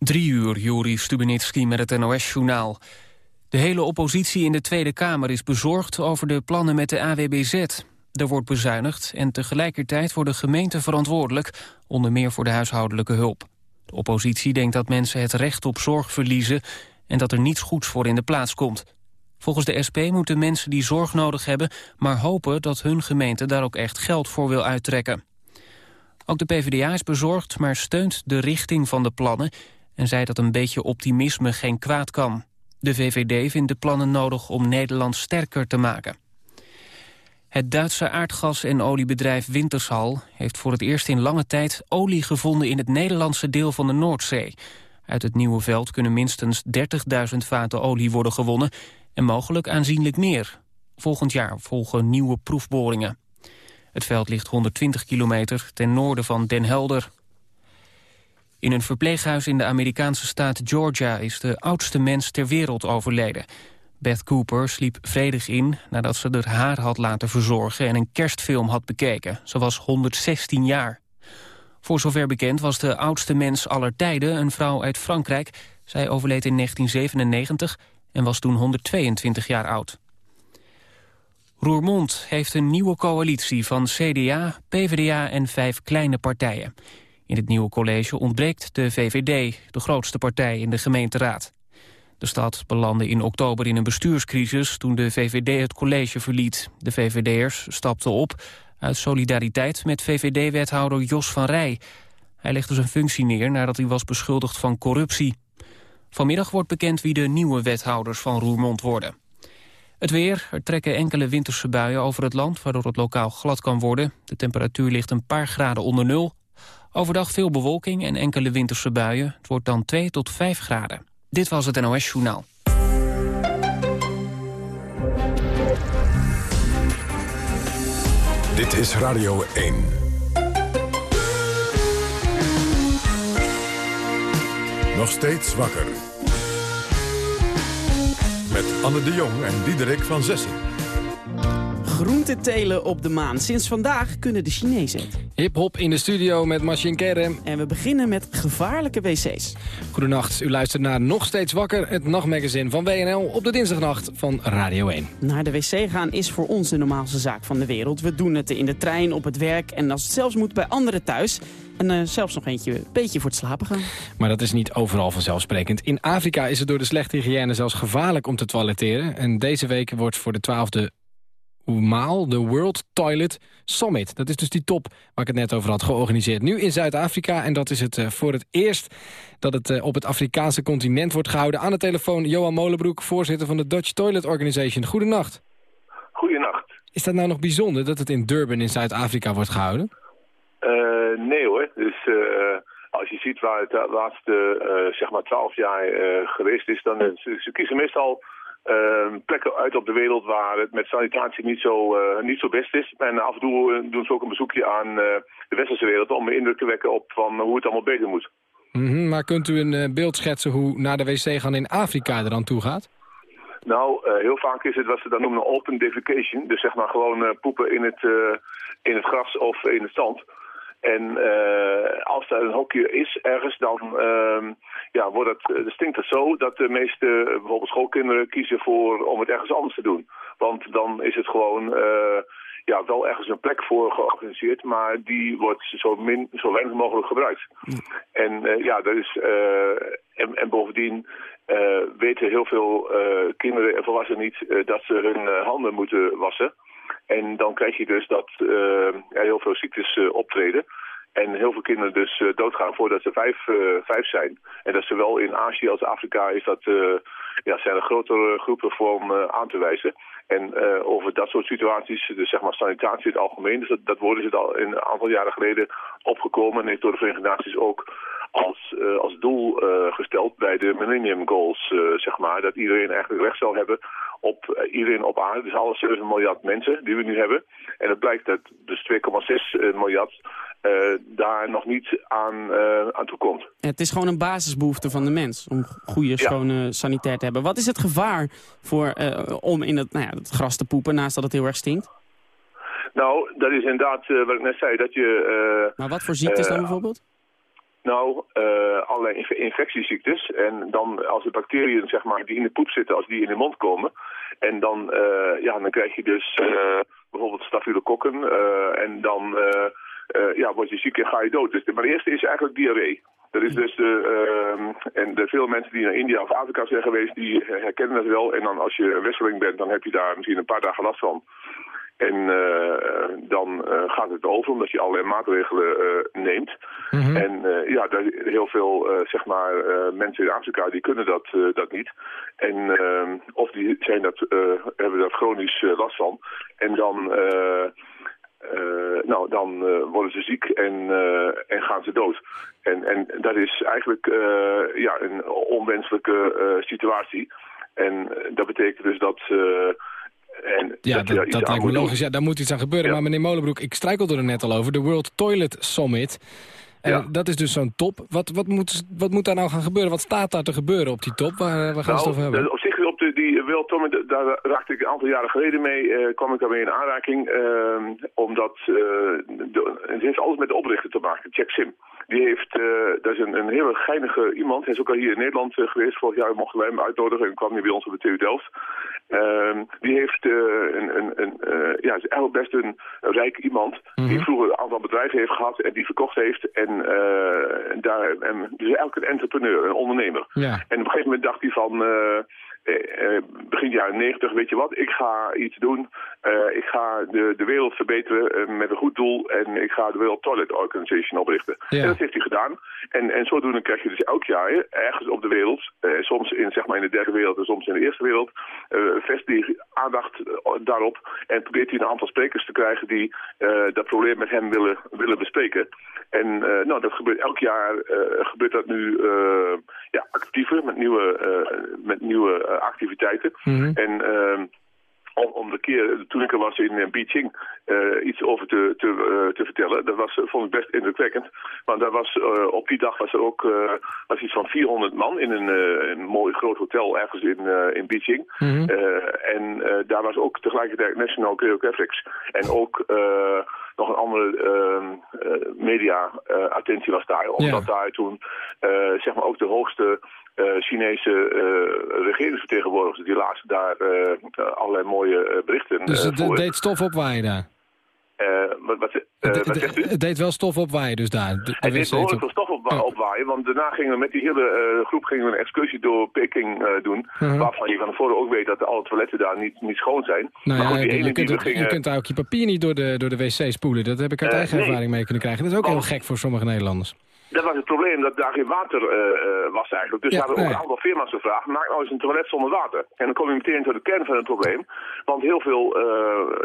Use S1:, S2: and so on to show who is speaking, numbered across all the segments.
S1: Drie uur, Juri Stubenitski met het NOS-journaal. De hele oppositie in de Tweede Kamer is bezorgd over de plannen met de AWBZ. Er wordt bezuinigd en tegelijkertijd worden gemeenten verantwoordelijk... onder meer voor de huishoudelijke hulp. De oppositie denkt dat mensen het recht op zorg verliezen... en dat er niets goeds voor in de plaats komt. Volgens de SP moeten mensen die zorg nodig hebben... maar hopen dat hun gemeente daar ook echt geld voor wil uittrekken. Ook de PvdA is bezorgd, maar steunt de richting van de plannen en zei dat een beetje optimisme geen kwaad kan. De VVD vindt de plannen nodig om Nederland sterker te maken. Het Duitse aardgas- en oliebedrijf Wintershal heeft voor het eerst in lange tijd olie gevonden in het Nederlandse deel van de Noordzee. Uit het nieuwe veld kunnen minstens 30.000 vaten olie worden gewonnen en mogelijk aanzienlijk meer. Volgend jaar volgen nieuwe proefboringen. Het veld ligt 120 kilometer ten noorden van Den Helder. In een verpleeghuis in de Amerikaanse staat Georgia is de oudste mens ter wereld overleden. Beth Cooper sliep vredig in nadat ze er haar had laten verzorgen en een kerstfilm had bekeken. Ze was 116 jaar. Voor zover bekend was de oudste mens aller tijden een vrouw uit Frankrijk. Zij overleed in 1997 en was toen 122 jaar oud. Roermond heeft een nieuwe coalitie van CDA, PvdA en vijf kleine partijen. In het nieuwe college ontbreekt de VVD, de grootste partij in de gemeenteraad. De stad belandde in oktober in een bestuurscrisis toen de VVD het college verliet. De VVD'ers stapten op uit solidariteit met VVD-wethouder Jos van Rij. Hij legde zijn functie neer nadat hij was beschuldigd van corruptie. Vanmiddag wordt bekend wie de nieuwe wethouders van Roermond worden. Het weer, er trekken enkele winterse buien over het land... waardoor het lokaal glad kan worden. De temperatuur ligt een paar graden onder nul. Overdag veel bewolking en enkele winterse buien. Het wordt dan 2 tot 5 graden. Dit was het NOS Journaal.
S2: Dit is Radio 1. Nog steeds wakker. Met Anne de Jong en Diederik van Zessen.
S3: Groentetelen op de maan. Sinds vandaag kunnen de Chinezen het.
S4: Hip-hop in de studio met Machine Kerem.
S3: En we beginnen met gevaarlijke wc's.
S4: Goedenacht, u luistert naar Nog Steeds Wakker, het nachtmagazine van WNL op de dinsdagnacht van Radio 1.
S3: Naar de wc gaan is voor ons de normaalste zaak van de wereld. We doen het in de trein, op het werk en als het zelfs moet bij anderen thuis. En uh, zelfs nog eentje een beetje voor het slapen gaan.
S4: Maar dat is niet overal vanzelfsprekend. In Afrika is het door de slechte hygiëne zelfs gevaarlijk om te toiletteren. En deze week wordt voor de twaalfde maal de World Toilet Summit. Dat is dus die top waar ik het net over had georganiseerd. Nu in Zuid-Afrika en dat is het uh, voor het eerst dat het uh, op het Afrikaanse continent wordt gehouden. Aan de telefoon Johan Molenbroek, voorzitter van de Dutch Toilet Organization. Goedenacht.
S5: Goedenacht.
S4: Is dat nou nog bijzonder dat het in Durban in Zuid-Afrika wordt gehouden?
S5: Uh, nee hoor. Dus als je ziet waar het de laatste zeg maar twaalf jaar geweest is, dan ze, ze kiezen meestal uh, plekken uit op de wereld waar het met sanitatie niet zo, uh, niet zo best is. En af en toe uh, doen ze ook een bezoekje aan uh, de westerse wereld om indruk te wekken op van hoe het allemaal beter moet.
S4: Mm -hmm, maar kunt u een beeld schetsen hoe naar de wc gaan in Afrika er dan toe gaat?
S5: Nou, heel vaak is het wat ze dan noemen open defecation. Dus zeg maar gewoon poepen in het, in het gras of in het zand. En uh, als er een hokje is ergens, dan uh, ja, wordt het, uh, stinkt het zo dat de meeste bijvoorbeeld schoolkinderen kiezen voor om het ergens anders te doen. Want dan is het gewoon ja, wel ergens een plek voor georganiseerd, maar die wordt zo, min, zo weinig mogelijk gebruikt. En ja, dat is, en, en bovendien weten heel veel kinderen en volwassenen niet dat ze hun handen moeten wassen. En dan krijg je dus dat er heel veel ziektes uh, optreden. En heel veel kinderen dus uh, doodgaan voordat ze vijf, vijf zijn. En dat zowel in Azië als Afrika is dat, ja, zijn er grotere groepen voor om aan te wijzen. En over dat soort situaties, dus zeg maar sanitatie in het algemeen, dus dat, dat woord is al een aantal jaren geleden opgekomen en is door de Verenigde Naties ook als, als doel gesteld bij de Millennium Goals, zeg maar. Dat iedereen eigenlijk recht zou hebben op iedereen op aarde. Dus alle 7 miljard mensen die we nu hebben. En het blijkt dat dus 2,6 miljard daar nog niet aan, aan toe komt.
S3: Het is gewoon een basisbehoefte van de mens om goede, schone sanitair te hebben. Wat is het gevaar voor, om in het, nou ja, het gras te poepen naast dat het heel erg stinkt?
S5: Nou, dat is inderdaad wat ik net zei. Dat je,
S3: maar wat voor ziektes dan bijvoorbeeld?
S5: Nou, uh, allerlei infectieziektes. En dan als de bacteriën zeg maar, die in de poep zitten, als die in de mond komen. En dan, ja, dan krijg je dus bijvoorbeeld stafylokokken. en dan ja, word je ziek en ga je dood. Dus, maar de eerste is eigenlijk diarree. Dat is dus de, uh, en de veel mensen die naar India of Afrika zijn geweest, die herkennen dat wel. En dan als je een wisseling bent, dan heb je daar misschien een paar dagen last van. En uh, dan uh, gaat het over, omdat je allerlei maatregelen uh, neemt. Mm -hmm. En ja, daar, heel veel zeg maar, mensen in Afrika die kunnen dat, dat niet. En, of die zijn dat, hebben daar chronisch last van. En dan... Uh, nou, dan uh, worden ze ziek en, uh, en gaan ze dood. En, en dat is eigenlijk ja, een onwenselijke situatie. En dat betekent dus dat...
S4: en ja, dat, dat, dat lijkt me logisch. Ja, daar moet iets aan gebeuren. Ja. Maar meneer Molenbroek, ik struikelde er net al over. De World Toilet Summit. Ja. dat is dus zo'n top. Wat, wat, moet, wat moet daar nou gaan gebeuren? Wat staat daar te gebeuren op die top? Waar, waar gaan nou, we het over hebben?
S5: Op zich World Toilet, daar raakte ik een aantal jaren geleden mee. Uh, kwam ik daarmee in aanraking. Uh, omdat uh, de, het heeft alles met de oprichter te maken, Jack Sim. Die heeft, dat is een, een hele geinige iemand. Hij is ook al hier in Nederland geweest. Vorig jaar mochten wij hem uitnodigen en kwam hij bij ons op de TU Delft. Ehm, die heeft een, een, een ja, is eigenlijk best een, een rijk iemand. Mm -hmm. Die vroeger een aantal bedrijven heeft gehad en die verkocht heeft. En, daar, en dus eigenlijk een entrepreneur, een ondernemer.
S4: Ja.
S5: En op een gegeven moment dacht hij van... Uh, begin jaren 90, weet je wat, ik ga iets doen. Uh, ik ga de, de wereld verbeteren uh, met een goed doel en ik ga de World Toilet Organization oprichten.
S4: Ja.
S5: En dat heeft hij gedaan. En, en zodoende krijg je dus elk jaar ergens op de wereld, soms in, zeg maar in de derde wereld en soms in de eerste wereld, vestigt hij aandacht daarop en probeert hij een aantal sprekers te krijgen die dat probleem met hem willen, willen bespreken. En nou, dat gebeurt elk jaar, gebeurt dat nu ja, actiever met nieuwe, met nieuwe activiteiten.
S4: Mm -hmm.
S5: En uh, om, om de keer, toen ik er was in Beijing, uh, iets over te, te, uh, te vertellen. Dat was, vond ik best indrukwekkend. Want daar was, uh, op die dag was er ook was iets van 400 man in een, een mooi groot hotel ergens in, in Beijing.
S4: Mm -hmm.
S5: en daar was ook tegelijkertijd National Geographics. En ook nog een andere media-attentie was daar. Omdat
S4: Ja.
S5: daar toen zeg maar ook de hoogste Chinese uh, regeringsvertegenwoordigers die lazen daar allerlei mooie berichten
S4: Dus het deed stof opwaaien daar?
S5: Wat, wat,
S4: het,
S5: wat zegt u?
S4: Het deed wel stof opwaaien dus daar? De,
S5: het deed behoorlijk veel stof op, opwaaien, want daarna gingen we met die hele groep gingen we een excursie door Peking doen,
S4: Mhm.
S5: waarvan je van tevoren ook weet dat alle toiletten daar niet, niet schoon zijn.
S4: Nou
S5: maar
S4: ja,
S5: goed, die
S4: je,
S5: ene
S4: je kunt
S5: die gingen...
S4: je kunt daar ook je papier niet door de, door de wc spoelen. Dat heb ik uit
S5: Eh,
S4: eigen
S5: nee.
S4: ervaring mee kunnen krijgen. Dat is ook heel gek voor sommige Nederlanders.
S5: Dat was het probleem, dat daar geen water uh, uh, was eigenlijk. Dus
S4: Ja,
S5: hadden ook
S4: nee.
S5: een aantal firma's gevraagd, maak nou eens een toilet zonder water. En dan kom je meteen tot de kern van het probleem. Want heel veel uh,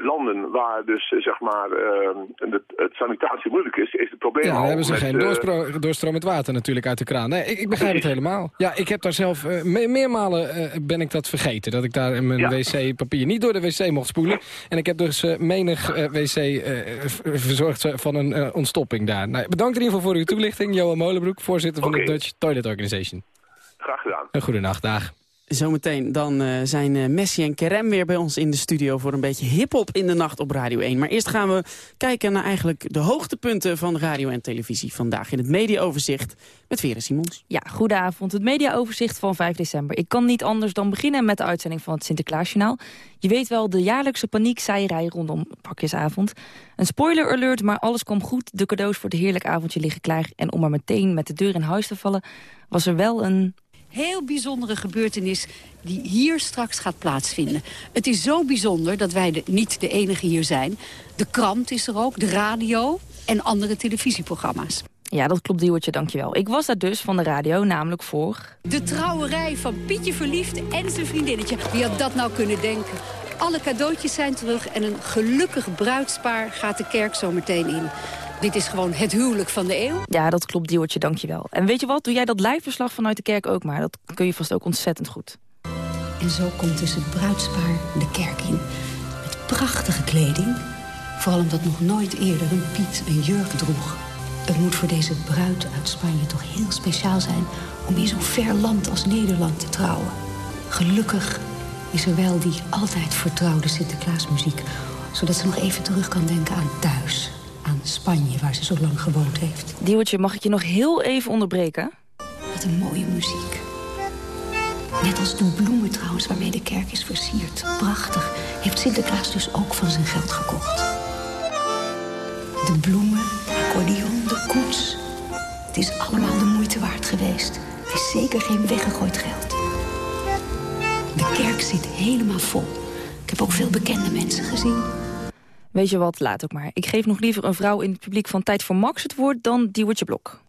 S5: landen waar dus zeg maar het, het sanitatie moeilijk is, is het probleem
S4: Ja, dan hebben ze
S5: met,
S4: geen
S5: eh,
S4: doorstromend water natuurlijk uit de kraan. Nee, ik, ik begrijp het helemaal. Ja, ik heb daar zelf eh, me- meermalen eh, ben ik dat vergeten. Dat ik daar mijn
S5: Ja.
S4: wc-papier niet door de wc mocht spoelen. En ik heb dus eh, menig eh, wc eh, verzorgd van een eh, ontstopping daar. Nou, bedankt in ieder geval voor uw toelichting. Johan Molenbroek, voorzitter van de Dutch Toilet Organization.
S5: Graag gedaan.
S4: Een goede nacht, dag.
S3: Zometeen dan eh, zijn eh, Messi en Kerem weer bij ons in de studio... voor een beetje hiphop in de nacht op Radio 1. Maar eerst gaan we kijken naar eigenlijk de hoogtepunten van radio en televisie. Vandaag in het mediaoverzicht met Vera Simons.
S6: Ja, goedenavond. Het mediaoverzicht van 5 december. Ik kan niet anders dan beginnen met de uitzending van het Sinterklaasjournaal. Je weet wel, de jaarlijkse paniekzaaierij rondom pakjesavond. Een spoiler alert, maar alles kwam goed. De cadeaus voor het heerlijk avondje liggen klaar. En om maar meteen met de deur in huis te vallen... was er wel een
S7: heel bijzondere gebeurtenis die hier straks gaat plaatsvinden. Het is zo bijzonder dat wij de, niet de enige hier zijn. De krant is er ook, de radio en andere televisieprogramma's.
S6: Ja, dat klopt, Diewertje, dankjewel. Ik was daar dus van de radio, namelijk voor...
S7: De trouwerij van Pietje Verliefd en zijn vriendinnetje. Wie had dat nou kunnen denken? Alle cadeautjes zijn terug en een gelukkig bruidspaar gaat de kerk zo meteen in. Dit is gewoon het huwelijk van de eeuw.
S6: Ja, dat klopt, Diewertje, dankjewel. En weet je wat, doe jij dat liveverslag vanuit de kerk ook maar. Dat kun je vast ook ontzettend goed.
S7: En zo komt dus het bruidspaar de kerk in. Met prachtige kleding. Vooral omdat nog nooit eerder een Piet een jurk droeg. Het moet voor deze bruid uit Spanje toch heel speciaal zijn... om in zo'n ver land als Nederland te trouwen. Gelukkig is er wel die altijd vertrouwde Sinterklaasmuziek... zodat ze nog even terug kan denken aan thuis. Aan Spanje, waar ze zo lang gewoond heeft.
S6: Diewertje, mag ik je nog heel even onderbreken?
S7: Wat een mooie muziek. Net als de bloemen trouwens waarmee de kerk is versierd. Prachtig. Heeft Sinterklaas dus ook van zijn geld gekocht. De bloemen, de accordeon, de koets. Het is allemaal de moeite waard geweest. Het is zeker geen weggegooid geld. De kerk zit helemaal vol. Ik heb ook veel bekende mensen gezien.
S6: Weet je wat, laat ook maar. Ik geef nog liever een vrouw in het publiek van Tijd voor Max het woord dan Diewertje Blok.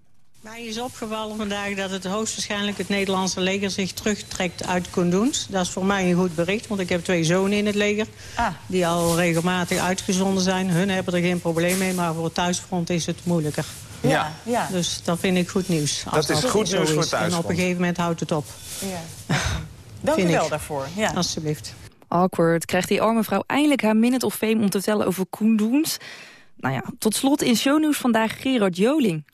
S8: Mij is opgevallen vandaag dat het hoogstwaarschijnlijk het Nederlandse leger zich terugtrekt uit Kunduz. Dat is voor mij een goed bericht, want ik heb twee zonen in het leger. Ah. Die al regelmatig uitgezonden zijn. Hun hebben er geen probleem mee, maar voor het thuisfront is het moeilijker.
S9: Ja. ja.
S8: Dus dat vind ik goed nieuws.
S9: Dat is goed nieuws voor het thuisfront.
S8: En op een gegeven moment houdt het op.
S9: Ja. Dank u wel daarvoor. Ja.
S8: Alsjeblieft.
S6: Awkward. Krijgt die arme vrouw eindelijk haar minute of fame om te vertellen over Kunduz? Nou ja, tot slot in shownieuws vandaag Gerard Joling.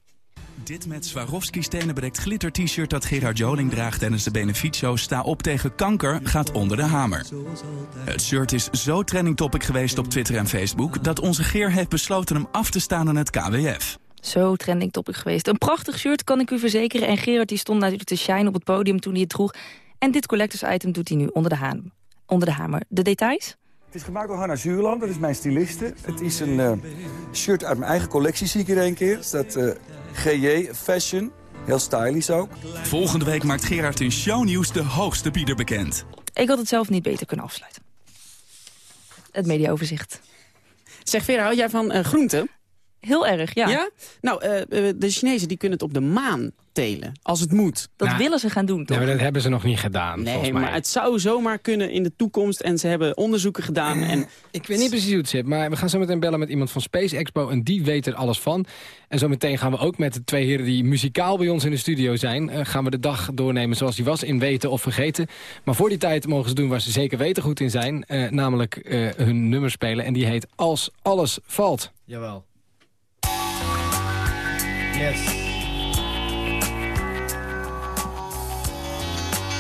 S10: Dit met Swarovski stenenbedekt glitter t-shirt dat Gerard Joling draagt tijdens de benefietshow Sta op tegen kanker gaat onder de hamer. Het shirt is zo trending topic geweest op Twitter en Facebook dat onze Geer heeft besloten hem af te staan aan het KWF.
S6: Zo trending topic geweest. Een prachtig shirt kan ik u verzekeren. En Gerard die stond natuurlijk te shine op het podium toen hij het droeg. En dit collectors item doet hij nu onder de, haan, onder de hamer. De details?
S11: Het is gemaakt door Hanna Zuurland, dat is mijn styliste. Het is een uh, shirt uit mijn eigen collectie, zie ik hier een keer. Het staat uh, GJ Fashion, heel stylish ook.
S10: Volgende week maakt Gerard in shownieuws de hoogste bieder bekend.
S6: Ik had het zelf niet beter kunnen afsluiten. Het mediaoverzicht.
S3: Zeg Vera, hou jij van uh, groenten?
S6: Heel erg, ja.
S3: Ja? Nou, uh, de Chinezen die kunnen het op de maan telen, als het moet.
S6: Dat nou, willen ze gaan doen, toch?
S4: Ja, maar dat hebben ze nog niet gedaan,
S3: Nee, maar het zou zomaar kunnen in de toekomst. En ze hebben onderzoeken gedaan. En...
S4: Ik weet niet precies hoe het zit, maar we gaan zo meteen bellen met iemand van Space Expo. En die weet er alles van. En zo meteen gaan we ook met de twee heren die muzikaal bij ons in de studio zijn... Uh, gaan we de dag doornemen zoals die was, in weten of vergeten. Maar voor die tijd mogen ze doen waar ze zeker weten goed in zijn. Uh, namelijk uh, hun nummer spelen. En die heet Als Alles Valt.
S12: Jawel.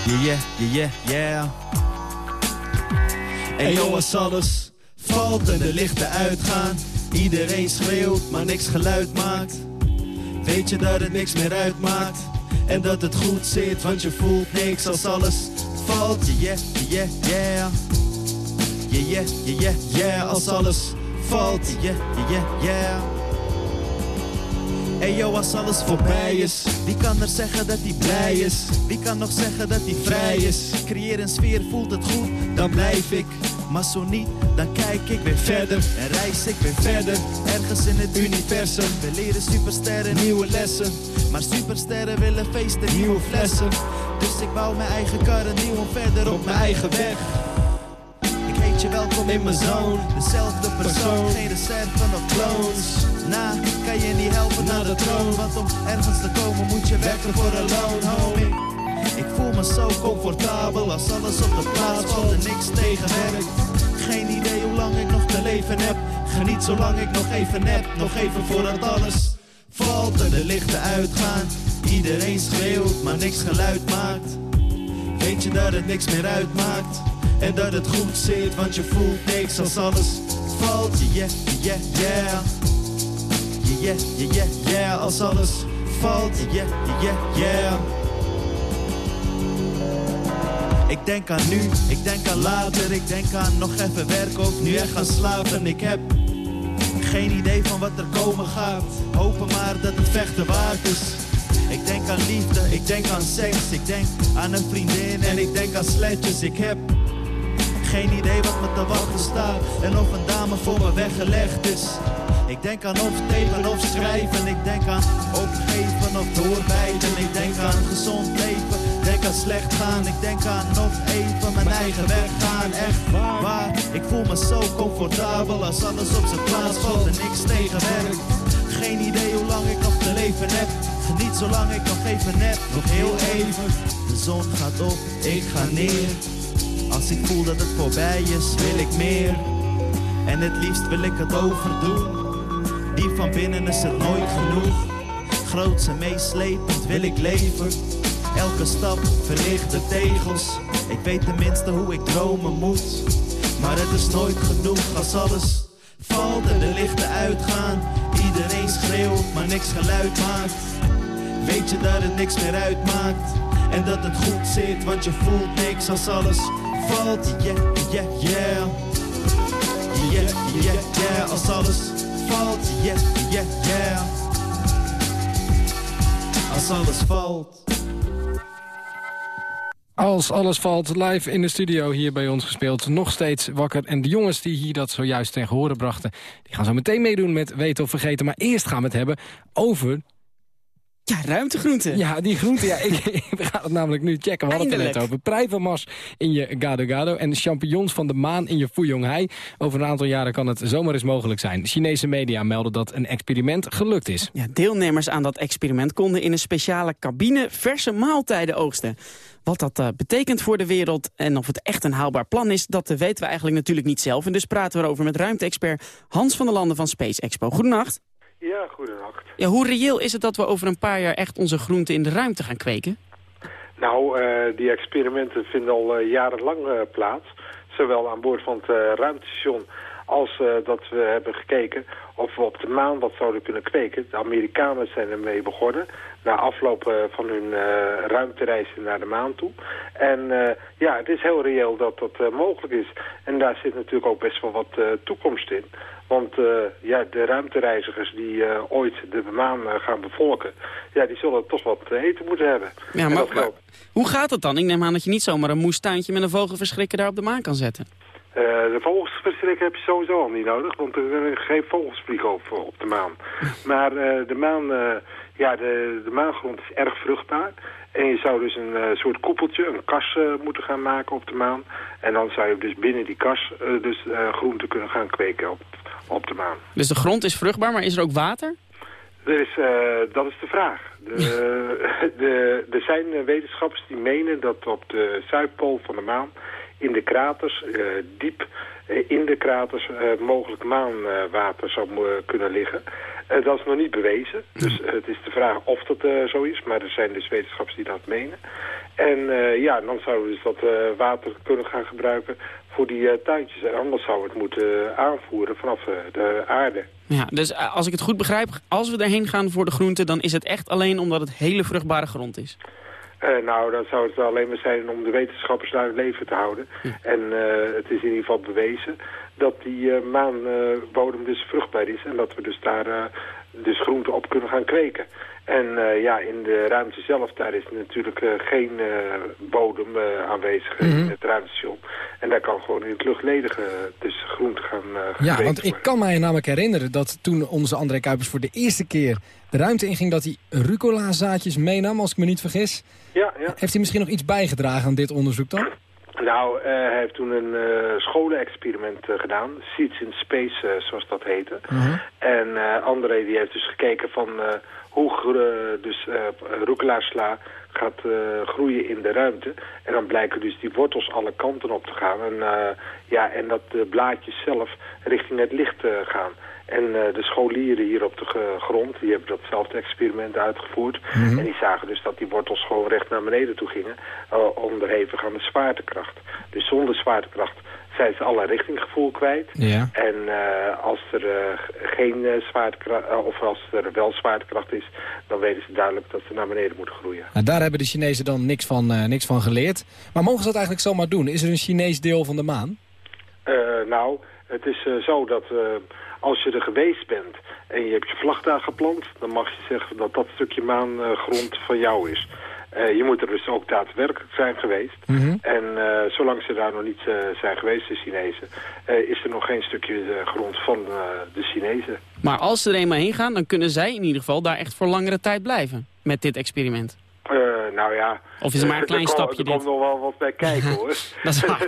S12: Yeah, yeah, yeah, yeah, yeah. En joh, als alles valt en de lichten uitgaan. Iedereen schreeuwt, maar niks geluid maakt. Weet je dat het niks meer uitmaakt? En dat het goed zit, want je voelt niks als alles valt. Yeah, yeah, yeah. Yeah, yeah, yeah, yeah, yeah. Als alles valt. Yeah, yeah, yeah, yeah. Hey yo, als alles voorbij is, wie kan er zeggen dat hij blij is? Wie kan nog zeggen dat hij vrij is? Creëer een sfeer, voelt het goed, dan blijf ik. Maar zo niet, dan kijk ik weer verder en reis ik weer verder. Ergens in het universum, we leren supersterren nieuwe lessen. Maar supersterren willen feesten, nieuwe flessen. Dus ik bouw mijn eigen kar en nieuw verder op mijn eigen weg je welkom in mijn zone. Dezelfde persoon, geen reserve of clones. Na, kan je niet helpen naar de troon. Want om ergens te komen moet je werken voor een loon, homie. Ik voel me zo comfortabel als alles op de plaats valt en niks tegenwerkt. Geen idee hoe lang ik nog te leven heb. Geniet zolang ik nog even heb, nog even voordat alles valt en de lichten uitgaan. Iedereen schreeuwt, maar niks geluid maakt. Weet je dat het niks meer uitmaakt? En dat het goed zit, want je voelt niks als alles valt. Yeah, yeah, yeah. Yeah, yeah, yeah, yeah. Als alles valt. Yeah, yeah, yeah. Ik denk aan nu, ik denk aan later, ik denk aan nog even werken of nu echt gaan slapen. Ik heb geen idee van wat er komen gaat. Hopen maar dat het vechten waard is. Ik denk aan liefde, ik denk aan seks, ik denk aan een vriendin en ik denk aan sletjes. Ik heb geen idee wat me te wachten staat en of een dame voor me weggelegd is. Ik denk aan of tekenen of schrijven, ik denk aan opgeven of doorbijten. Ik denk aan gezond leven, denk aan slecht gaan. Ik denk aan nog even mijn eigen weg gaan, echt waar. Ik voel me zo comfortabel als alles op zijn plaats valt en niks tegenwerkt. Geen idee hoe lang ik nog te leven heb. Geniet zolang ik nog even heb, nog heel even. De zon gaat op, ik ga neer. Als ik voel dat het voorbij is, wil ik meer. En het liefst wil ik het overdoen. Die van binnen is het nooit genoeg. Groots en meeslepend wil ik leven. Elke stap verlicht de tegels. Ik weet tenminste hoe ik dromen moet. Maar het is nooit genoeg als alles valt en de lichten uitgaan. Iedereen schreeuwt, maar niks geluid maakt. Weet je dat het niks meer uitmaakt En dat het goed zit, want je voelt niks als alles valt Yeah, yeah, yeah Yeah, Als alles valt Yeah, yeah, yeah Als alles valt
S4: Als alles valt, live in de studio hier bij ons gespeeld. Nog steeds wakker. En de jongens die hier dat zojuist tegen horen brachten... die gaan zo meteen meedoen met Weten of Vergeten. Maar eerst gaan we het hebben over...
S3: Ja, ruimtegroenten.
S4: Ja, die groenten. Ja, ik, we gaan het namelijk nu checken. We hadden het er net over. Prijvenmas in je gado gado en champignons van de maan in je fuyonghai. Over een aantal jaren kan het zomaar eens mogelijk zijn. Chinese media melden dat een experiment gelukt is.
S3: Ja, deelnemers aan dat experiment konden in een speciale cabine verse maaltijden oogsten. Wat dat uh, betekent voor de wereld en of het echt een haalbaar plan is... dat weten we eigenlijk natuurlijk niet zelf. En dus praten we erover met ruimte-expert Hans van der Landen van Space Expo. Goedenacht.
S13: Ja, goedenacht.
S3: Ja, hoe reëel is het dat we over een paar jaar echt onze groenten in de ruimte gaan kweken?
S13: Nou, uh, die experimenten vinden al jarenlang plaats. Zowel aan boord van het ruimtestation als dat we hebben gekeken of we op de maan wat zouden kunnen kweken. De Amerikanen zijn ermee begonnen na afloop uh, van hun uh, ruimtereizen naar de maan toe. En ja, het is heel reëel dat dat mogelijk is. En daar zit natuurlijk ook best wel wat toekomst in. Want ja, de ruimtereizigers die ooit de maan gaan bevolken... ja, die zullen toch wat te eten moeten hebben.
S3: Ja, maar, maar hoe gaat het dan? Ik neem aan dat je niet zomaar een moestuintje met een vogelverschrikker daar op de maan kan zetten.
S13: De vogelsverschrikker heb je sowieso al niet nodig, want er zijn geen vogels vliegen op, op de maan. Maar de maan, ja, de, de maangrond is erg vruchtbaar. En je zou dus een soort koepeltje, een kas moeten gaan maken op de maan. En dan zou je dus binnen die kas dus groenten kunnen gaan kweken op, op de maan.
S3: Dus de grond is vruchtbaar, maar is er ook water?
S13: Er is, dat is de vraag. De, de, er zijn wetenschappers die menen dat op de Zuidpool van de maan in de kraters, uh, diep uh, in de kraters, uh, mogelijk maanwater zou kunnen liggen. dat is nog niet bewezen, dus het is de vraag of dat zo is, maar er zijn dus wetenschappers die dat menen. En ja, dan zouden we dus dat water kunnen gaan gebruiken voor die tuintjes. En anders zou het moeten aanvoeren vanaf de aarde.
S3: Ja, dus als ik het goed begrijp, als we daarheen gaan voor de groenten... dan is het echt alleen omdat het hele vruchtbare grond is.
S13: Uh, nou, dan zou het alleen maar zijn om de wetenschappers daar het leven te houden. En uh, het is in ieder geval bewezen dat die uh, maanbodem dus vruchtbaar is. En dat we dus daar dus groenten op kunnen gaan kweken. En ja, in de ruimte zelf, daar is natuurlijk geen bodem aanwezig mm -hmm. in het ruimtestation. En daar kan gewoon in het luchtledige dus groenten gaan
S4: Ja, want ik kan mij namelijk herinneren dat toen onze André Kuipers voor de eerste keer de ruimte inging... dat hij rucola-zaadjes meenam, als ik me niet vergis.
S13: Ja, ja.
S4: Heeft hij misschien nog iets bijgedragen aan dit onderzoek dan?
S13: Nou, uh, hij heeft toen een uh, scholenexperiment uh, gedaan. Seeds in Space, zoals dat heette. -huh. En André die heeft dus gekeken van hoe dus rucola-sla gaat groeien in de ruimte. En dan blijken dus die wortels alle kanten op te gaan. En, ja, en dat de blaadjes zelf richting het licht gaan. En uh, de scholieren hier op de grond, die hebben datzelfde experiment uitgevoerd. Mm -hmm. En die zagen dus dat die wortels gewoon recht naar beneden toe gingen, uh, onderhevig aan de zwaartekracht. Dus zonder zwaartekracht zijn ze alle richtinggevoel kwijt.
S4: Ja.
S13: En uh, als er geen zwaartekracht, of als er wel zwaartekracht is, dan weten ze duidelijk dat ze naar beneden moeten groeien.
S4: Nou, daar hebben de Chinezen dan niks van, niks van geleerd. Maar mogen ze dat eigenlijk zomaar doen? Is er een Chinees deel van de maan?
S13: nou, het is zo dat als je er geweest bent en je hebt je vlag daar geplant... dan mag je zeggen dat dat stukje maangrond van jou is. Uh, je moet er dus ook daadwerkelijk zijn geweest.
S4: Mm -hmm.
S13: En uh, zolang ze daar nog niet uh, zijn geweest, de Chinezen... is er nog geen stukje grond van de Chinezen.
S3: Maar als ze er eenmaal heen gaan, dan kunnen zij in ieder geval daar echt voor langere tijd blijven. Met dit experiment.
S13: nou ja...
S3: Of is er maar een klein stapje
S13: Er komt nog wel wat bij kijken, hoor.
S3: dat is waar.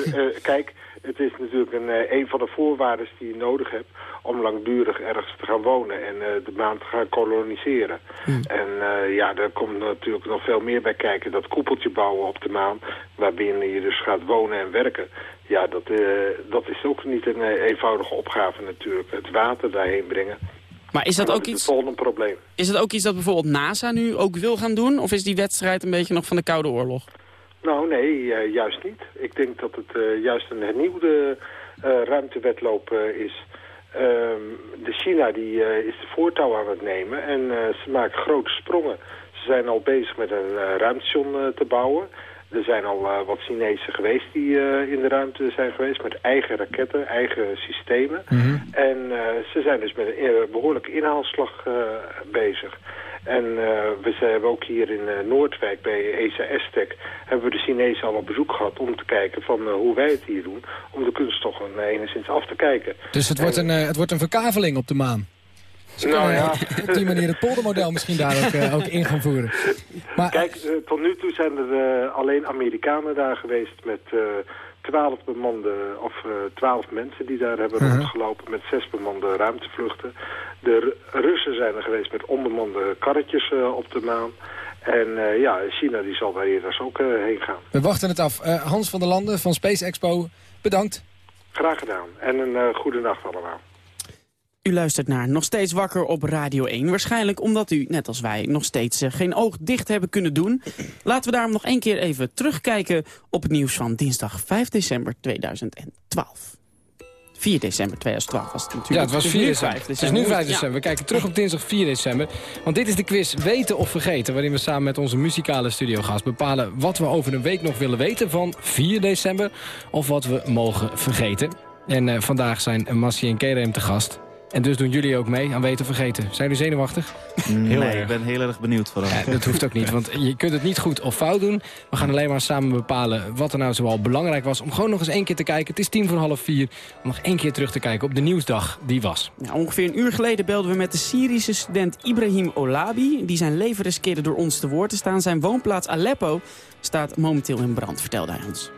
S13: kijk, het is natuurlijk een, een van de voorwaarden die je nodig hebt om langdurig ergens te gaan wonen en uh, de maan te gaan koloniseren.
S3: Hmm.
S13: En uh, ja, daar komt natuurlijk nog veel meer bij kijken. Dat koepeltje bouwen op de maan, waarbinnen je dus gaat wonen en werken. Ja, dat, uh, dat is ook niet een eenvoudige opgave natuurlijk. Het water daarheen brengen.
S3: Maar is dat,
S13: dat
S3: ook
S13: is
S3: iets...
S13: het volgende probleem.
S3: Is dat ook iets dat bijvoorbeeld NASA nu ook wil gaan doen? Of is die wedstrijd een beetje nog van de Koude Oorlog?
S13: Nou, nee, juist niet. Ik denk dat het juist een hernieuwde ruimtewetloop is... Ehm, de China die, eh, is de voortouw aan het nemen en eh, ze maken grote sprongen. Ze zijn al bezig met een ruimtestation te bouwen. Er zijn al wat Chinezen geweest die in de ruimte zijn geweest met eigen raketten, eigen systemen.
S4: Mhm.
S13: En ze zijn dus met een behoorlijke inhaalslag bezig. En uh, we hebben ook hier in uh, Noordwijk bij ESA Estec... hebben we de Chinezen al op bezoek gehad om te kijken van uh, hoe wij het hier doen... om de kunst toch een, enigszins af te kijken.
S4: Dus het, wordt een, het wordt een verkaveling op de maan? Ze
S13: nou ja.
S4: op die manier het poldermodel misschien daar ook, ook in gaan voeren.
S13: Maar, Kijk, tot nu toe zijn er alleen Amerikanen daar geweest met twaalf bemande, of twaalf mensen die daar hebben
S4: Mhm.
S13: rondgelopen met zes bemande ruimtevluchten. De Russen zijn er geweest met onbemande karretjes eh, op de maan. En eh, ja, China die zal daar eerder ook eh, heen gaan.
S4: We wachten het af. Eh, Hans van der Landen van Space Expo, bedankt.
S13: Graag gedaan. En een eh, goede nacht allemaal.
S3: U luistert naar Nog Steeds Wakker op Radio 1. Waarschijnlijk omdat u, net als wij, nog steeds geen oog dicht hebben kunnen doen. Laten we daarom nog één keer even terugkijken op het nieuws van dinsdag 5 december 2012. 4 december 2012 was het natuurlijk.
S4: Ja, het was
S3: is
S4: 4
S3: nu
S4: december.
S3: 5
S4: Het is nu 5
S3: Ja.
S4: december. We kijken terug op dinsdag 4 december. Want dit is de quiz Weten of Vergeten... waarin we samen met onze muzikale studiogast bepalen... wat we over een week nog willen weten van 4 december... of wat we mogen vergeten. En eh, vandaag zijn Massie en Kerem te gast. En dus doen jullie ook mee aan Weten Vergeten. Zijn jullie zenuwachtig?
S14: nee, ik ben heel erg benieuwd vooral.
S4: Ja, dat hoeft ook niet, want je kunt het niet goed of fout doen. We gaan alleen maar samen bepalen wat er nou zoal belangrijk was... om gewoon nog eens één keer te kijken. Het is tien voor half vier. Om nog één keer terug te kijken op de nieuwsdag die was.
S3: Ja, ongeveer een uur geleden belden we met de Syrische student Ibrahim Olabi... die zijn leven riskeerde door ons te woord te staan. Zijn woonplaats Aleppo staat momenteel in brand, vertelde hij ons.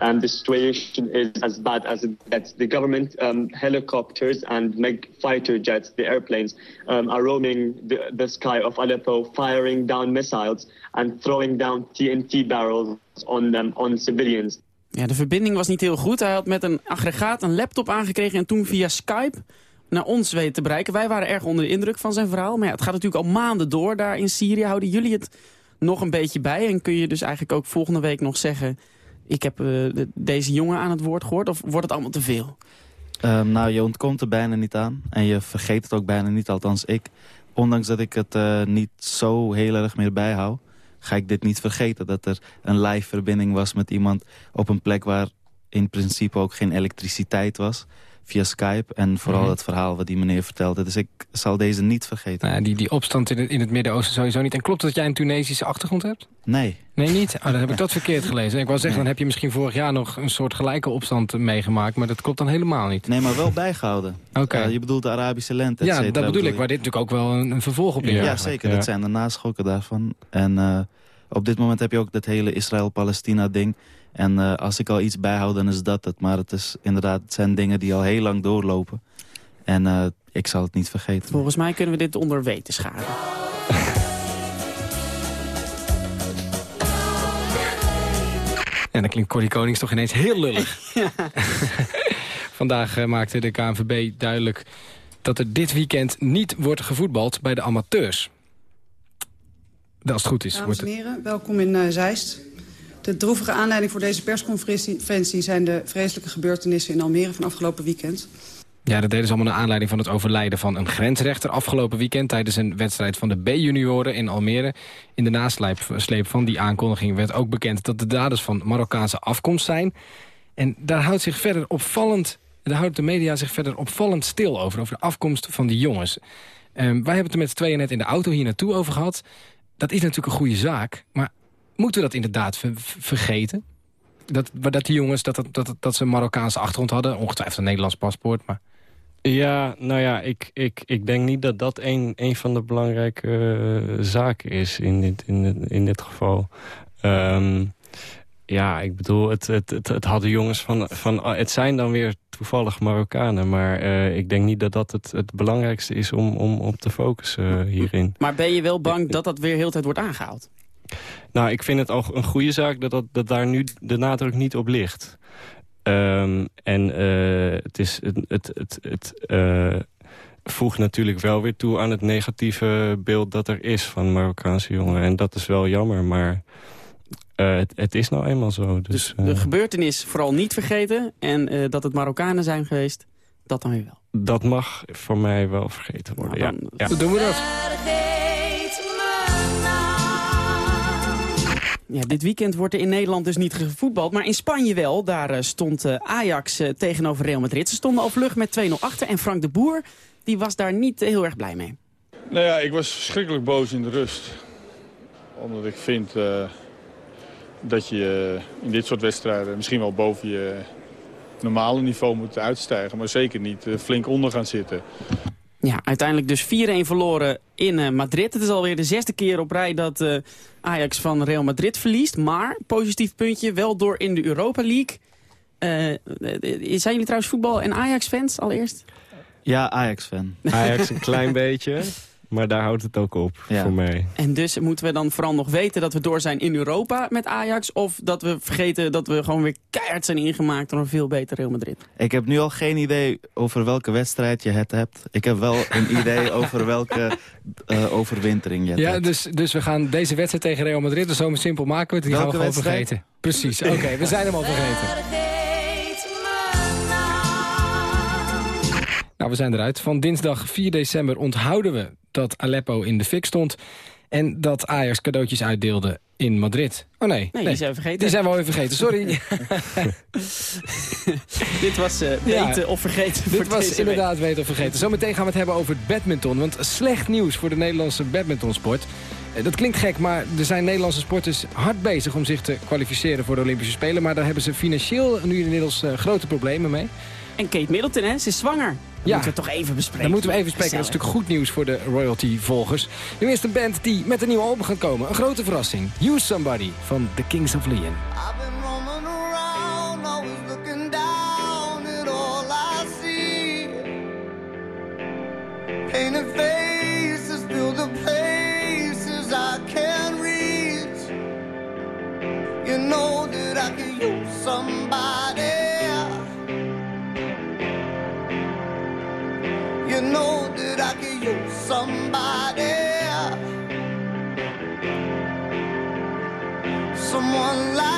S15: And the situation is as bad as it gets. The government um, helicopters and MiG fighter jets, the airplanes, um, are roaming the, the sky of Aleppo, firing down missiles and throwing down TNT barrels on them, on civilians.
S3: Ja, de verbinding was niet heel goed. Hij had met een aggregaat een laptop aangekregen en toen via Skype naar ons weten te bereiken. Wij waren erg onder de indruk van zijn verhaal. Maar ja, het gaat natuurlijk al maanden door daar in Syrië. Houden jullie het nog een beetje bij? En kun je dus eigenlijk ook volgende week nog zeggen... ik heb eh, de- deze jongen aan het woord gehoord? Of wordt het allemaal te veel?
S14: Ehm, nou, je ontkomt er bijna niet aan. En je vergeet het ook bijna niet, althans ik. Ondanks dat ik het eh, niet zo heel erg meer bijhoud... ga ik dit niet vergeten. Dat er een live verbinding was met iemand op een plek... waar in principe ook geen elektriciteit was. Via Skype. En vooral
S4: Mhm.
S14: het verhaal wat die meneer vertelde. Dus ik zal deze niet vergeten.
S4: Nou, die, die opstand in het, in het Midden-Oosten sowieso niet. En klopt dat jij een Tunesische achtergrond hebt?
S14: Nee.
S4: Nee, niet? Oh, dan heb ik dat verkeerd gelezen. Ik wou zeggen, dan heb je misschien vorig jaar nog een soort gelijke opstand meegemaakt. Maar dat klopt dan helemaal niet.
S14: Nee, maar wel bijgehouden.
S4: Oké.
S14: Je bedoelt de Arabische lente,
S4: Ja, dat bedoel ik.
S14: je?
S4: Maar dit is natuurlijk ook wel een, een vervolg op
S14: Ja,
S4: die eigenlijk.
S14: zeker.
S4: Ja.
S14: Dat zijn de naschokken daarvan. En eh, op dit moment heb je ook dat hele Israël-Palestina-ding. En eh, als ik al iets bijhoud, dan is dat het. Maar het, is, inderdaad, het zijn dingen die al heel lang doorlopen. En eh, ik zal het niet vergeten.
S3: Volgens mij kunnen we dit onder weten scharen.
S4: En dan klinkt Corrie Konings toch ineens heel lullig. Vandaag eh, maakte de KNVB duidelijk dat er dit weekend niet wordt gevoetbald bij de amateurs. Dat als het goed is.
S16: Dames en heren, welkom in eh, Zeist. De droevige aanleiding voor deze persconferentie zijn de vreselijke gebeurtenissen in Almere van afgelopen weekend.
S4: Ja, dat deden ze allemaal naar aanleiding van het overlijden van een grensrechter afgelopen weekend tijdens een wedstrijd van de B-junioren in Almere. In de nasleep sleep van die aankondiging werd ook bekend dat de daders van Marokkaanse afkomst zijn. En daar houdt zich verder opvallend, daar houdt de media zich verder opvallend stil over, over de afkomst van die jongens. Ehm, wij hebben het er met z'n tweeën net in de auto hier naartoe over gehad. Dat is natuurlijk een goede zaak, maar moeten we dat inderdaad ver- vergeten? Dat, dat die jongens, dat, dat, dat, dat ze een Marokkaanse achtergrond hadden, ongetwijfeld een Nederlands paspoort, maar...
S17: Ja, nou ja, ik, ik, ik denk niet dat dat een, een van de belangrijke eh, zaken is in dit, in dit, in dit geval. Ehm, ja, ik bedoel, het, het, het, het hadden jongens van, van... Het zijn dan weer toevallig Marokkanen, maar eh, ik denk niet dat dat het, het belangrijkste is om, om op te focussen eh, hierin.
S3: Maar ben je wel bang dat dat weer heel de tijd wordt aangehaald?
S17: Nou, ik vind het al een goede zaak dat, dat, dat daar nu de nadruk niet op ligt. Ehm, en eh, het, is, het, het, het, het eh, voegt natuurlijk wel weer toe aan het negatieve beeld dat er is van Marokkaanse jongeren. En dat is wel jammer, maar eh, het, het is nou eenmaal zo. Dus,
S3: De gebeurtenis vooral niet vergeten en eh, dat het Marokkanen zijn geweest, Dat dan weer wel.
S17: Dat mag voor mij wel vergeten worden,
S3: Nou,
S17: ja.
S3: dan-
S17: ja.
S4: Doen we dat?
S3: Ja, dit weekend wordt er in Nederland dus niet gevoetbald, maar in Spanje wel. Daar eh, stond eh, Ajax eh, tegenover Real Madrid. Ze stonden al vlug met 2-0 achter en Frank de Boer die was daar niet heel erg blij mee.
S18: Nou ja, ik was verschrikkelijk boos in de rust. Omdat ik vind dat je in dit soort wedstrijden misschien wel boven je normale niveau moet uitstijgen. Maar zeker niet flink onder gaan zitten.
S3: Ja, uiteindelijk dus 4-1 verloren in eh, Madrid. Het is alweer de zesde keer op rij dat eh, Ajax van Real Madrid verliest. Maar, positief puntje, wel door in de Europa League. Eh, zijn jullie trouwens voetbal- en Ajax-fans allereerst?
S14: Ja, Ajax-fan.
S17: Ajax een klein beetje, maar daar houdt het ook op
S14: Ja.
S17: voor mij.
S3: En dus moeten we dan vooral nog weten dat we door zijn in Europa met Ajax... of dat we vergeten dat we gewoon weer keihard zijn ingemaakt door een veel beter Real Madrid.
S14: Ik heb nu al geen idee over welke wedstrijd je het hebt. Ik heb wel een idee over welke eh, overwintering je het
S4: Ja,
S14: hebt.
S4: dus, dus we gaan deze wedstrijd tegen Real Madrid er zo simpel maken. want Die gaan we gewoon
S14: wedstrijd?
S4: vergeten. Precies, oké, we zijn hem al vergeten. Nou, we zijn eruit. Van dinsdag 4 december onthouden we dat Aleppo in de fik stond... en dat Ajax cadeautjes uitdeelde in Madrid. Oh nee,
S3: Nee, die zijn we vergeten.
S4: Die zijn we alweer vergeten, sorry.
S3: Dit was eh
S4: Ja.
S3: weten of vergeten voor
S4: Dit was
S3: week.
S4: inderdaad weten of vergeten. Zometeen gaan we het hebben over het badminton. Want slecht nieuws voor de Nederlandse badmintonsport. Eh, Dat klinkt gek, maar er zijn Nederlandse sporters hard bezig om zich te kwalificeren voor de Olympische Spelen. Maar daar hebben ze financieel nu inmiddels eh, grote problemen mee.
S3: En Kate Middleton, hè, ze is zwanger. Dat
S4: Ja.
S3: moeten we toch even bespreken.
S4: Dat moeten we even spreken. Dat is natuurlijk goed nieuws voor de royalty-volgers. Nu is een band die met een nieuwe album gaat komen. Een grote verrassing. Use Somebody van The Kings of Leon.
S19: roaming around, always looking down at all I see. Painted faces fill the places I can't reach. You know that I could use somebody. Know that I could use somebody. Someone like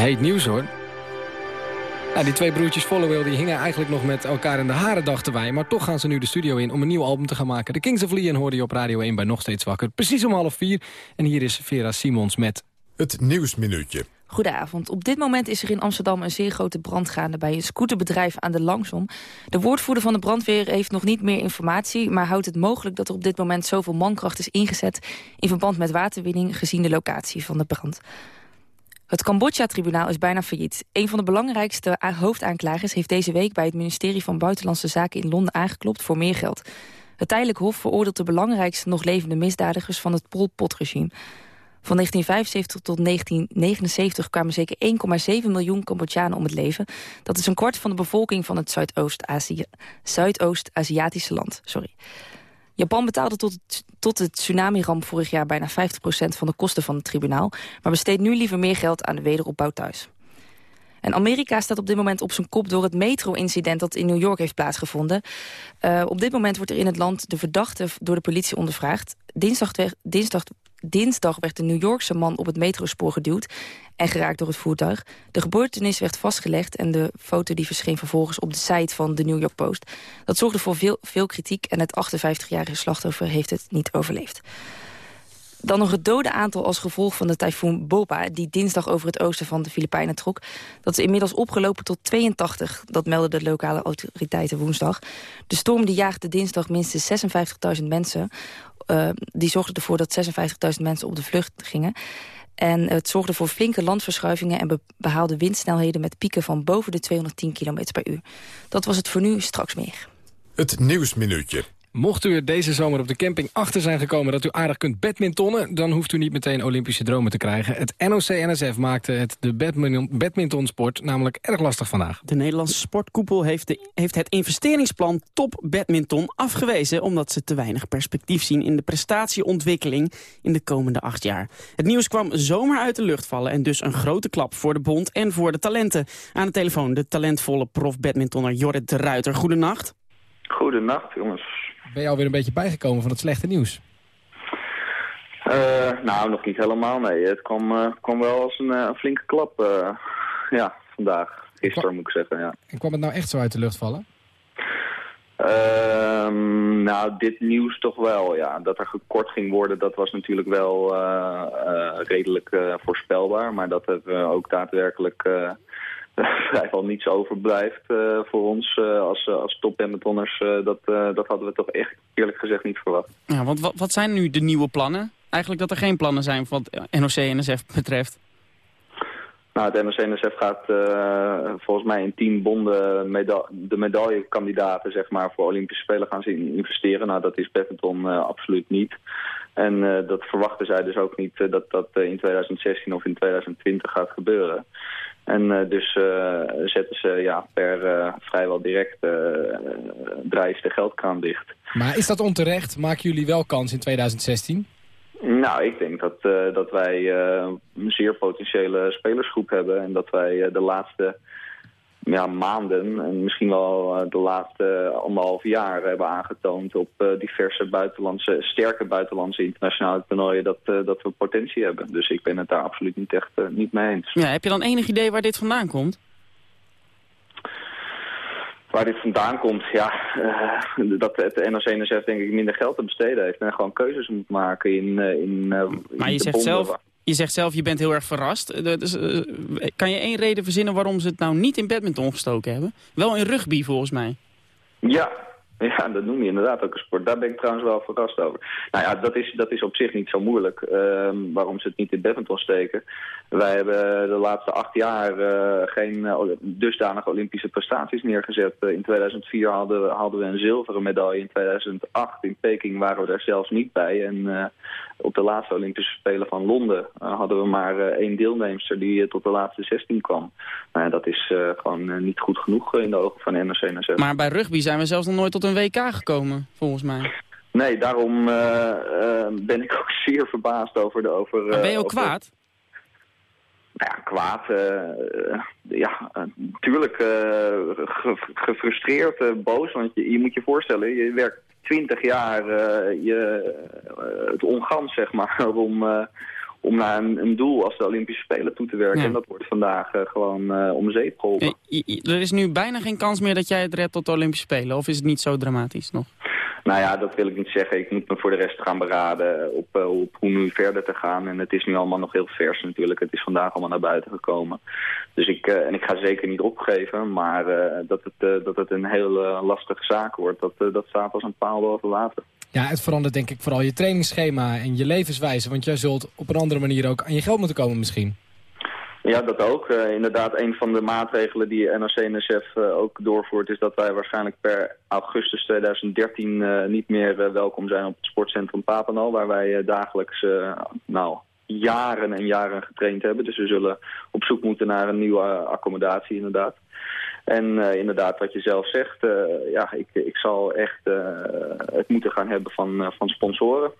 S4: Heet nieuws hoor. Nou, die twee broertjes Followell die hingen eigenlijk nog met elkaar in de haren, dachten wij. Maar toch gaan ze nu de studio in om een nieuw album te gaan maken. De Kings of Leon hoorde je op Radio 1 bij Nog Steeds Wakker. Precies om half vier. En hier is Vera Simons met...
S2: Het Nieuwsminuutje.
S6: Goedenavond. Op dit moment is er in Amsterdam een zeer grote brand gaande... bij een scooterbedrijf aan de Langsom. De woordvoerder van de brandweer heeft nog niet meer informatie... maar houdt het mogelijk dat er op dit moment zoveel mankracht is ingezet... in verband met waterwinning gezien de locatie van de brand. Het Cambodja-tribunaal is bijna failliet. Een van de belangrijkste hoofdaanklagers heeft deze week... bij het ministerie van Buitenlandse Zaken in Londen aangeklopt voor meer geld. Het tijdelijk hof veroordeelt de belangrijkste nog levende misdadigers... van het Pol Pot-regime. Van 1975 tot 1979 kwamen zeker 1,7 miljoen Cambodjanen om het leven. Dat is een kwart van de bevolking van het Zuidoost-Aziatische land. Sorry. Japan betaalde tot, tot de tsunami-ramp vorig jaar bijna 50% van de kosten van het tribunaal... maar besteedt nu liever meer geld aan de wederopbouw thuis. En Amerika staat op dit moment op zijn kop door het metro-incident dat in New York heeft plaatsgevonden. Uh, op dit moment wordt er in het land de verdachte door de politie ondervraagd. Dinsdag, dinsdag Dinsdag werd de New Yorkse man op het metrospoor geduwd en geraakt door het voertuig. De gebeurtenis werd vastgelegd en de foto die verscheen vervolgens op de site van de New York Post. Dat zorgde voor veel, veel kritiek en het 58-jarige slachtoffer heeft het niet overleefd. Dan nog het dode aantal als gevolg van de tyfoon Bopa... die dinsdag over het oosten van de Filipijnen trok. Dat is inmiddels opgelopen tot 82, dat melden de lokale autoriteiten woensdag. De storm die jaagde dinsdag minstens 56.000 mensen. Uh, die zorgde ervoor dat 56.000 mensen op de vlucht gingen. En het zorgde voor flinke landverschuivingen en behaalde windsnelheden met pieken van boven de 210 km per uur. Dat was het voor nu, straks meer.
S2: Het Nieuwsminuutje.
S4: Mocht u er deze zomer op de camping achter zijn gekomen dat u aardig kunt badmintonnen... dan hoeft u niet meteen Olympische dromen te krijgen. Het NOC-NSF maakte het de badminton, badmintonsport namelijk erg lastig vandaag.
S3: De Nederlandse sportkoepel heeft, de, heeft het investeringsplan Top Badminton afgewezen... omdat ze te weinig perspectief zien in de prestatieontwikkeling in de komende acht jaar. Het nieuws kwam zomaar uit de lucht vallen en dus een grote klap voor de bond en voor de talenten. Aan de telefoon de talentvolle prof-badmintonner Jorrit de Ruiter. Goedenacht.
S20: Goedenacht, jongens.
S4: Ben je alweer een beetje bijgekomen van het slechte nieuws?
S20: Uh, nou, nog niet helemaal, nee. Het kwam, uh, kwam wel als een, uh, flinke klap, ja, vandaag. Gisteren moet ik zeggen, ja.
S4: En kwam het nou echt zo uit de lucht vallen?
S20: Ehm, nou, dit nieuws toch wel, ja. Dat er gekort ging worden, dat was natuurlijk wel redelijk voorspelbaar. Maar dat er ook daadwerkelijk vrijwel niets overblijft uh, voor ons uh, als, als top-badmintonners. Dat, dat hadden we toch echt eerlijk gezegd niet verwacht.
S3: Ja, want wat, wat zijn nu de nieuwe plannen? Eigenlijk dat er geen plannen zijn wat NOC-NSF betreft.
S20: Nou, het NOC-NSF gaat volgens mij in tien bonden meda de medaillekandidaten zeg maar, voor Olympische Spelen gaan zien investeren. Nou, dat is badminton absoluut niet. En dat verwachten zij dus ook niet dat dat in 2016 of in 2020 gaat gebeuren. En dus zetten ze ja, per vrijwel direct draaien de geldkraan dicht.
S4: Maar is dat onterecht? Maken jullie wel kans in 2016?
S20: Nou, ik denk dat, dat wij een zeer potentiële spelersgroep hebben. En dat wij de laatste ja, maanden en misschien wel eh, de laatste anderhalf jaar hebben aangetoond op eh, diverse buitenlandse, sterke buitenlandse internationale toernooien dat, dat we potentie hebben. Dus ik ben het daar absoluut niet echt niet mee eens.
S3: Ja, heb je dan enig idee waar dit vandaan komt?
S20: Waar dit vandaan komt, ja, dat het NOC-NSF denk ik minder geld te besteden heeft en gewoon keuzes moet maken in, in,
S3: maar je zegt zelf, je zegt zelf, je bent heel erg verrast. Dus, kan je één reden verzinnen waarom ze het nou niet in badminton gestoken hebben? Wel in rugby volgens mij.
S20: Ja, ja, dat noem je inderdaad ook een sport. Daar ben ik trouwens wel verrast over. Nou ja, dat is, dat is op zich niet zo moeilijk. Uh, waarom ze het niet in badminton steken. Wij hebben de laatste acht jaar uh, geen uh, dusdanige Olympische prestaties neergezet. in 2004 hadden hadden we een zilveren medaille. In 2008 in Peking waren we daar zelfs niet bij. En op de laatste Olympische Spelen van Londen hadden we maar één deelnemster die tot de laatste 16 kwam. Nou ja, dat is gewoon niet goed genoeg in de ogen van NRC-NSF.
S3: Maar bij rugby zijn we zelfs nog nooit tot een WK gekomen, volgens mij.
S20: Nee, daarom uh, uh, ben ik ook zeer verbaasd over de... Over,
S3: ben je ook kwaad?
S20: Nou ja, kwaad. ja, natuurlijk ge gefrustreerd, boos. Want je, je moet je voorstellen, je werkt twintig jaar je, het ongans, zeg maar, om om naar een, een doel als de Olympische Spelen toe te werken.
S3: Ja.
S20: En dat wordt vandaag eh, gewoon eh, om zeep geholpen.
S3: I- Er is nu bijna geen kans meer dat jij het redt tot de Olympische Spelen. Of is het niet zo dramatisch nog?
S20: Nou ja, dat wil ik niet zeggen. Ik moet me voor de rest gaan beraden op, eh, op hoe nu verder te gaan. En het is nu allemaal nog heel vers natuurlijk. Het is vandaag allemaal naar buiten gekomen. Dus ik, eh, en ik ga zeker niet opgeven. Maar eh, dat, het, eh, dat het een heel eh, lastige zaak wordt, dat, eh, dat staat als een paal boven water.
S4: Ja, het verandert denk ik vooral je trainingsschema en je levenswijze. Want jij zult op een andere manier ook aan je geld moeten komen misschien.
S20: Ja, dat ook. Eh, inderdaad, een van de maatregelen die NOC-NSF uh, ook doorvoert... is dat wij waarschijnlijk per augustus 2013 uh, niet meer welkom zijn op het sportcentrum Papendal... waar wij dagelijks nou, jaren en jaren getraind hebben. Dus we zullen op zoek moeten naar een nieuwe accommodatie inderdaad. En uh, inderdaad, wat je zelf zegt, uh, ja, ik, ik zal echt uh, het moeten gaan hebben van, van sponsoren.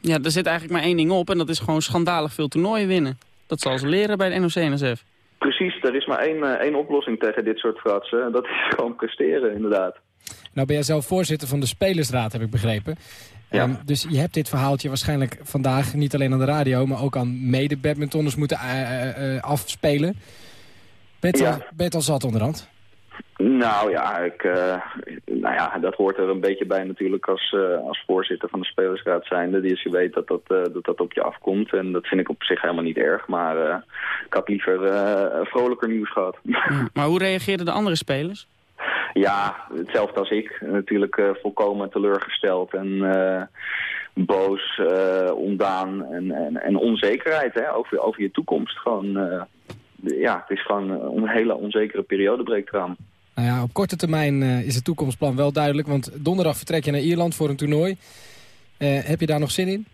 S3: Ja, er zit eigenlijk maar één ding op en dat is gewoon schandalig veel toernooien winnen. Dat zal ze leren bij de NOC-NSF.
S20: Precies, er is maar één, één oplossing tegen dit soort fratsen. Dat is gewoon presteren, inderdaad.
S4: Nou ben jij zelf voorzitter van de Spelersraad, heb ik begrepen.
S20: Ja.
S4: Um, dus je hebt dit verhaaltje waarschijnlijk vandaag niet alleen aan de radio... maar ook aan mede-badmintonners moeten afspelen. Ben je, ja. al zat onderhand?
S20: Nou ja, ik, uh, nou ja, dat hoort er een beetje bij natuurlijk als, uh, als voorzitter van de Spelersraad zijnde. Dus je weet dat dat, uh, dat dat op je afkomt. En dat vind ik op zich helemaal niet erg. Maar ik had liever vrolijker nieuws gehad.
S3: Ja, maar hoe reageerden de andere spelers?
S20: Ja, hetzelfde als ik. Natuurlijk volkomen teleurgesteld en boos, ondaan en, en, en onzekerheid hè, over, over je toekomst. Gewoon ja, het is gewoon een hele onzekere periode breekt eraan.
S4: Nou ja, op korte termijn uh, is het toekomstplan wel duidelijk. Want donderdag vertrek je naar Ierland voor een toernooi. Uh, heb je daar nog zin in?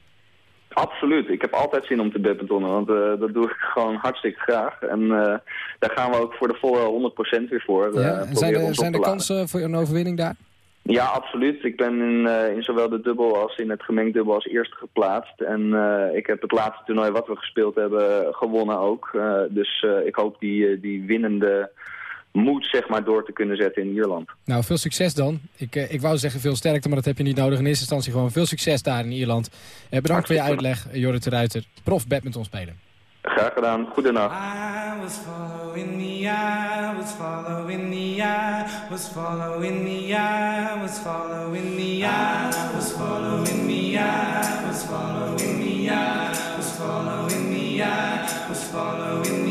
S20: Absoluut. Ik heb altijd zin om te badmintonnen. Want uh, dat doe ik gewoon hartstikke graag. En daar gaan we ook voor de volle 100% weer voor.
S4: Ja, zijn er, zijn er kansen voor een overwinning daar?
S20: Ja, absoluut. Ik ben in, uh, in zowel de dubbel als in het gemengd dubbel als eerste geplaatst. En uh, ik heb het laatste toernooi wat we gespeeld hebben gewonnen ook. Uh, dus ik hoop die, die winnende moed zeg maar, door te kunnen zetten in Ierland.
S4: Nou, veel succes dan. Ik, ik wou zeggen veel sterkte, maar dat heb je niet nodig. In eerste instantie gewoon veel succes daar in Ierland. bedankt Hartstikke voor je uitleg, Jorrit de Ruiter, prof badminton spelen.
S20: Graag gedaan. Goedenacht.
S21: I was following the eye, was following the eye, was following the eye, was following the eye, was following the eye, was following the eye, was following the eye, was following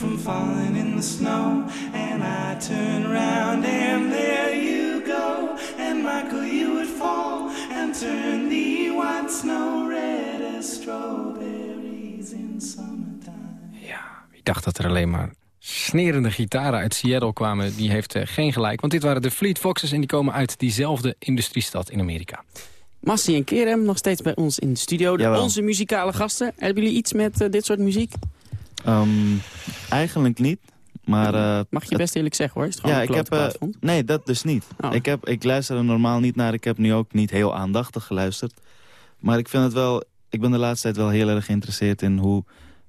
S21: from falling in the snow. And I turn around and there you go, and Michael, you would fall and turn the white snow red as strawberries in summertime.
S4: Ik dacht dat er alleen maar snerende gitaren uit Seattle kwamen... die heeft eh, geen gelijk. Want dit waren de Fleet Foxes en die komen uit diezelfde industriestad in Amerika.
S3: Massi en Kerem nog steeds bij ons in de studio. De, onze muzikale gasten. Hebben jullie iets met eh, dit soort muziek?
S14: Ehm, eigenlijk niet. Maar, eh,
S3: Mag je best eerlijk zeggen hoor. Is het gewoon
S14: ja,
S3: een
S14: ik heb, eh, nee, dat dus niet.
S3: Oh.
S14: Ik, heb, ik luister er normaal niet naar. Ik heb nu ook niet heel aandachtig geluisterd. Maar ik vind het wel... Ik ben de laatste tijd wel heel erg geïnteresseerd in hoe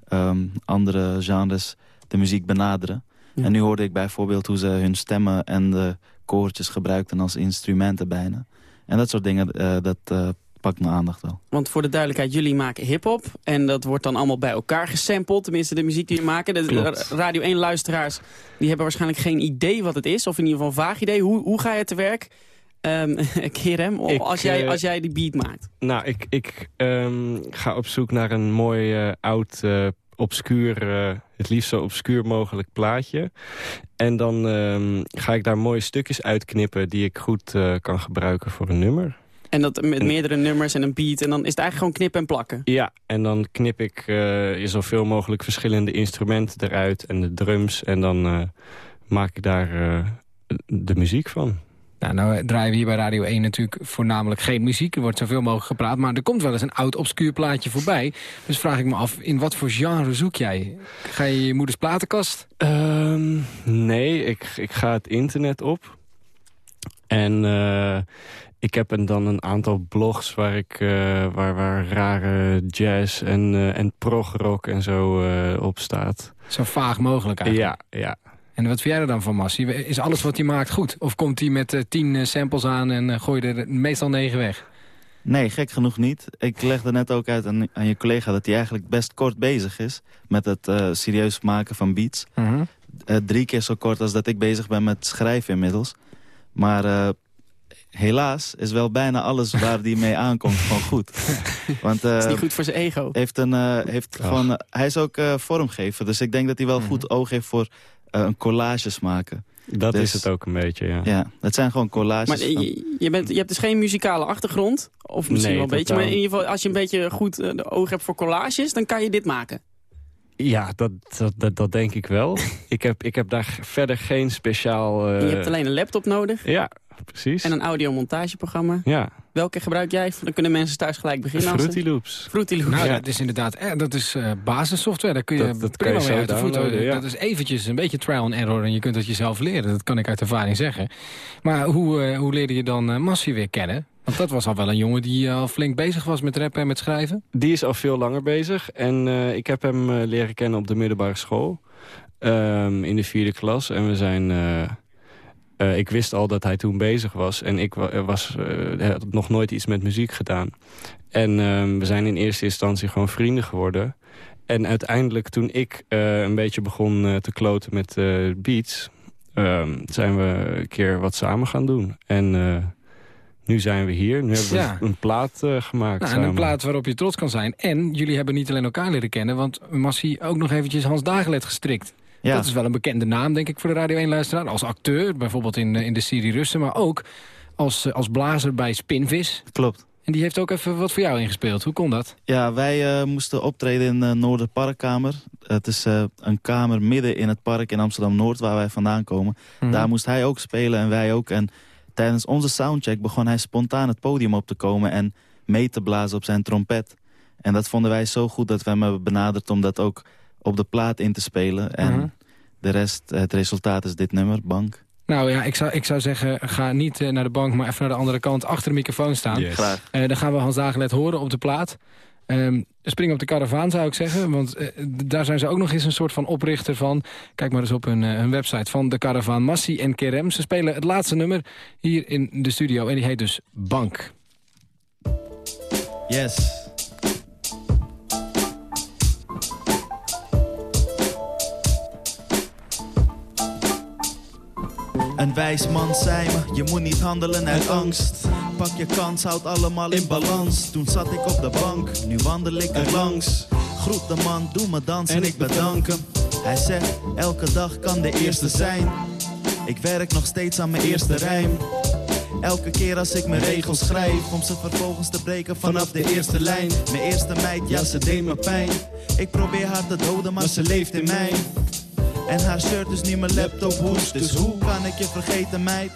S14: ehm, andere genres de muziek benaderen.
S3: Ja.
S14: En nu hoorde ik bijvoorbeeld hoe ze hun stemmen en de koortjes gebruikten als instrumenten bijna. En dat soort dingen, eh, dat pakt mijn aandacht wel.
S3: Want voor de duidelijkheid, jullie maken hip-hop. En dat wordt dan allemaal bij elkaar gesampled. Tenminste, de muziek die jullie maken. De
S17: Klopt.
S3: Radio 1-luisteraars die hebben waarschijnlijk geen idee wat het is. Of in ieder geval een vaag idee. Hoe, hoe ga je te werk? Ehm Kerem, als, jij,
S17: eh,
S3: als jij die beat maakt.
S17: Nou, ik, ik ehm, ga op zoek naar een mooi eh, oud, eh, obscuur, het liefst zo obscuur mogelijk plaatje. En dan ehm, ga ik daar mooie stukjes uitknippen die ik goed kan gebruiken voor een nummer.
S3: En dat met meerdere nummers en een beat. En dan is het eigenlijk gewoon knippen en plakken.
S17: Ja, en dan knip ik eh, zoveel mogelijk verschillende instrumenten eruit en de drums. En dan eh, maak ik daar eh, de muziek van.
S4: Nou, nou draaien we hier bij Radio 1 natuurlijk voornamelijk geen muziek. Er wordt zoveel mogelijk gepraat, maar er komt wel eens een oud obscuur plaatje voorbij. Dus vraag ik me af, in wat voor genre zoek jij? Ga je je moeders platenkast?
S17: Ehm, nee, ik, ik ga het internet op. En eh, ik heb een, dan een aantal blogs waar, ik, eh, waar, waar rare jazz en, eh en progrock en zo eh, op staat.
S4: Zo vaag mogelijk eigenlijk.
S17: Ja, ja.
S4: En wat vind jij er dan van, Massie? Is alles wat hij maakt goed? Of komt hij met tien samples aan en uh, gooi je er meestal negen weg?
S14: Nee, gek genoeg niet. Ik legde net ook uit aan, aan je collega dat hij eigenlijk best kort bezig is... met het uh, serieus maken van beats.
S4: Uh -huh.
S14: uh, drie keer zo kort als dat ik bezig ben met schrijven inmiddels. Maar uh, helaas is wel bijna alles waar hij mee aankomt gewoon goed.
S3: Want, uh, is niet goed voor zijn ego.
S14: Heeft een, uh, heeft gewoon, hij is ook uh, vormgever, dus ik denk dat hij wel -huh. goed oog heeft voor uh, een collages maken.
S17: Dat dus, is het ook een beetje, ja.
S14: Ja, het zijn gewoon collages.
S3: Maar je, je, bent, je hebt dus geen muzikale achtergrond, of misschien
S17: nee,
S3: wel een beetje. Maar in ieder geval, als je een beetje goed uh, de oog hebt voor collages, dan kan je dit maken.
S17: Ja, dat, dat, dat, dat denk ik wel. ik, heb, ik heb daar verder geen speciaal... Uh...
S3: Je hebt alleen een laptop nodig.
S17: Ja, precies.
S3: En een audiomontageprogramma.
S17: Ja.
S3: Welke gebruik jij? Dan kunnen mensen thuis gelijk beginnen.
S17: Fruity Loops.
S3: Fruity Loops.
S4: Nou, ja. dat is inderdaad eh, dat is, uh, basissoftware. Daar kun je
S17: dat, dat
S4: prima
S17: je
S4: mee uit de voeten.
S17: Ja.
S4: Dat is eventjes een beetje trial and error en je kunt het jezelf leren. Dat kan ik uit ervaring zeggen. Maar hoe, uh, hoe leerde je dan uh, Massie weer kennen? Want dat was al wel een jongen die al flink bezig was met rappen en met schrijven.
S17: Die is al veel langer bezig. En uh, ik heb hem uh, leren kennen op de middelbare school. Um, in de vierde klas. En we zijn... Ik wist al dat hij toen bezig was. En ik wa was, had nog nooit iets met muziek gedaan. En um, we zijn in eerste instantie gewoon vrienden geworden. En uiteindelijk toen ik een beetje begon te kloten met beats... Um, zijn we een keer wat samen gaan doen. En nu zijn we hier. Nu hebben we ja. een plaat uh, gemaakt
S4: nou. Een plaat waarop je trots kan zijn. En jullie hebben niet alleen elkaar leren kennen... want Massie ook nog eventjes Hans Dagelet gestrikt. Ja. Dat is wel een bekende naam, denk ik, voor de Radio 1-luisteraar. Als acteur, bijvoorbeeld in, in de serie Russen... maar ook als, als blazer bij Spinvis.
S14: Klopt.
S4: En die heeft ook even wat voor jou ingespeeld. Hoe kon dat?
S14: Ja, wij uh, moesten optreden in de Noorderparkkamer. Het is uh, een kamer midden in het park in Amsterdam-Noord... waar wij vandaan komen. Mm
S4: Mhm.
S14: -hmm. Daar moest hij ook spelen en wij ook... En Tijdens onze soundcheck begon hij spontaan het podium op te komen... en mee te blazen op zijn trompet. En dat vonden wij zo goed dat we hem hebben benaderd... om dat ook op de plaat in te spelen. En uh -huh. de rest, het resultaat is dit nummer, Bank.
S4: Nou ja, ik zou, ik zou zeggen, ga niet uh, naar de bank... maar even naar de andere kant, achter de microfoon staan.
S14: Yes. Graag.
S4: Uh, dan gaan we Hans Dagelet horen op de plaat. Um, spring op de karavaan zou ik zeggen, want uh, daar zijn ze ook nog eens een soort van oprichter van. Kijk maar eens op hun, uh, hun website van de karavaan Massi en Kerem. Ze spelen het laatste nummer hier in de studio en die heet dus Bank.
S12: Yes. Een wijs man zei me, je moet niet handelen uit angst. Pak je kans, houd allemaal in balans. Toen zat ik op de bank, nu wandel ik er langs. Groet de man, doe me dansen en ik bedank hem. Hij zegt, elke dag kan de eerste zijn. Ik werk nog steeds aan mijn eerste rijm. Elke keer als ik mijn regels schrijf Om ze vervolgens te breken vanaf de eerste lijn Mijn eerste meid, ja ze deed me pijn Ik probeer haar te doden, maar ze leeft in mij En haar shirt is nu mijn laptop hoes. Dus hoe kan ik je vergeten, meid?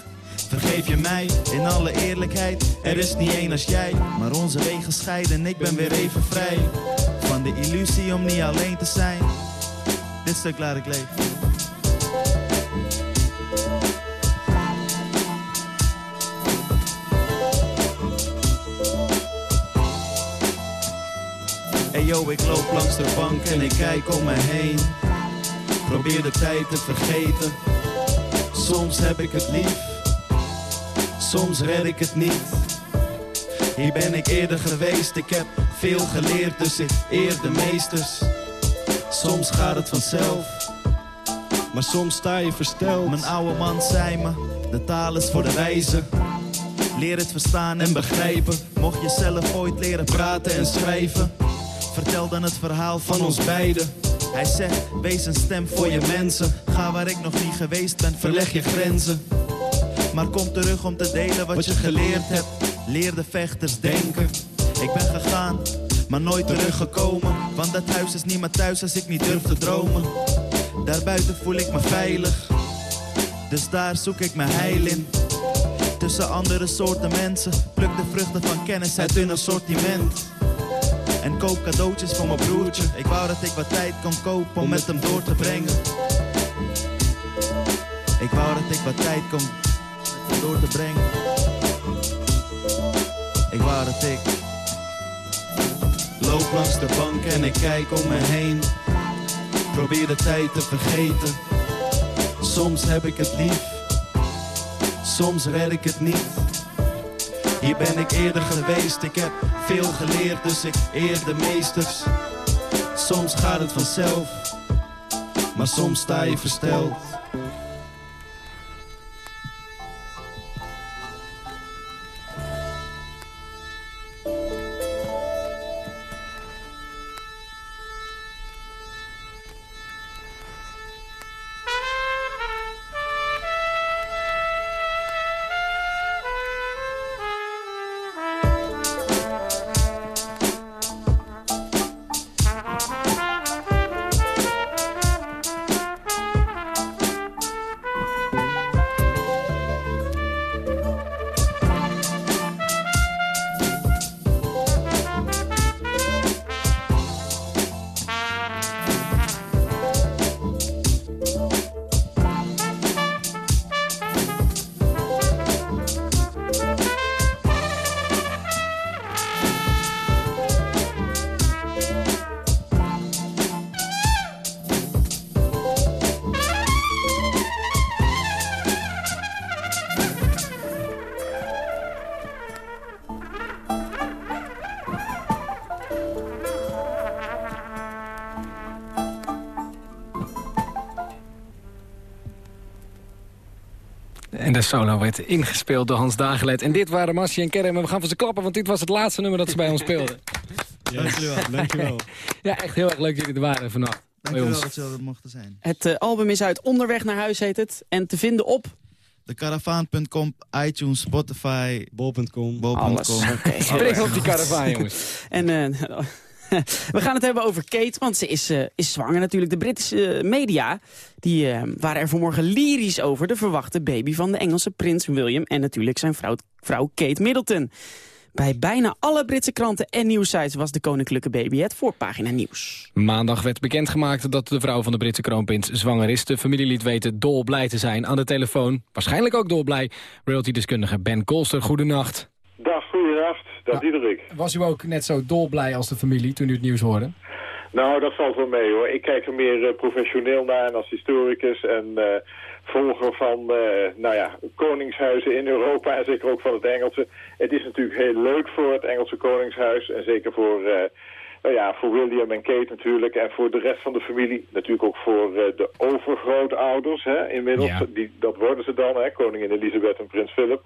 S12: Vergeef je mij, in alle eerlijkheid, er is niet één als jij. Maar onze wegen scheiden en ik ben weer even vrij. Van de illusie om niet alleen te zijn. Dit stuk laat ik leven. Hey yo, ik loop langs de bank en ik kijk om me heen. Probeer de tijd te vergeten. Soms heb ik het lief, soms red ik het niet. Hier ben ik eerder geweest, ik heb veel geleerd, dus ik eer de meesters. Soms gaat het vanzelf, maar soms sta je versteld. Mijn oude man zei me, de taal is voor de wijze. Leer het verstaan en begrijpen. Mocht je zelf ooit leren praten en schrijven. Vertel dan het verhaal van ons beiden. Hij zegt, wees een stem voor je mensen. Ga waar ik nog niet geweest ben, verleg je grenzen. Maar kom terug om te delen wat je geleerd hebt. Leer de vechters denken. Ik ben gegaan, maar nooit teruggekomen. Want dat huis is niet meer thuis als ik niet durf te dromen. Daarbuiten voel ik me veilig. Dus daar zoek ik mijn heil in. Tussen andere soorten mensen. Pluk de vruchten van kennis uit hun assortiment. En koop cadeautjes voor mijn broertje. Ik wou dat ik wat tijd kon kopen om met hem door te brengen. Ik wou dat ik wat tijd kon door te brengen. Ik wou dat ik loop langs de bank en ik kijk om me heen. Probeer de tijd te vergeten. Soms heb ik het lief, soms red ik het niet. Hier ben ik eerder geweest, ik heb veel geleerd, dus ik eer de meesters. Soms gaat het vanzelf, maar soms sta je versteld.
S4: Werd ingespeeld door Hans Dagelet. En dit waren Massie en Kerem. En we gaan voor ze klappen, want dit was het laatste nummer dat ze bij ons speelden.
S12: Dankjewel, dankjewel.
S4: Ja, echt heel erg leuk dat jullie er waren vannacht.
S12: Dankjewel dat jullie er mochten zijn.
S3: Het uh, album is uit Onderweg naar huis heet het. En te vinden op...
S12: Decaravaan.com, iTunes, Spotify,
S17: bol.com.
S3: Alles. Okay.
S4: Spring op die karavaan, jongens.
S3: en... Uh, we gaan het hebben over Kate, want ze is, uh, is zwanger natuurlijk. De Britse uh, media die, uh, waren er vanmorgen lyrisch over... de verwachte baby van de Engelse prins William... en natuurlijk zijn vrouw, vrouw Kate Middleton. Bij bijna alle Britse kranten en nieuwsites was de koninklijke baby het voorpagina nieuws.
S4: Maandag werd bekendgemaakt dat de vrouw van de Britse kroonprins zwanger is. De familie liet weten dolblij te zijn aan de telefoon. Waarschijnlijk ook dolblij. Royalty-deskundige Ben Kolster, goedenacht.
S22: Dag, Dag Diederik.
S4: Was u ook net zo dolblij als de familie toen u het nieuws hoorde?
S22: Nou, dat valt wel mee hoor. Ik kijk er meer uh, professioneel naar en als historicus en uh, volger van uh, nou ja, koningshuizen in Europa en zeker ook van het Engelse. Het is natuurlijk heel leuk voor het Engelse koningshuis en zeker voor, nou ja, voor William en Kate natuurlijk en voor de rest van de familie. Natuurlijk ook voor de overgrootouders hè, inmiddels. Ja. Die, dat worden ze dan, hè, koningin Elisabeth en prins Philip.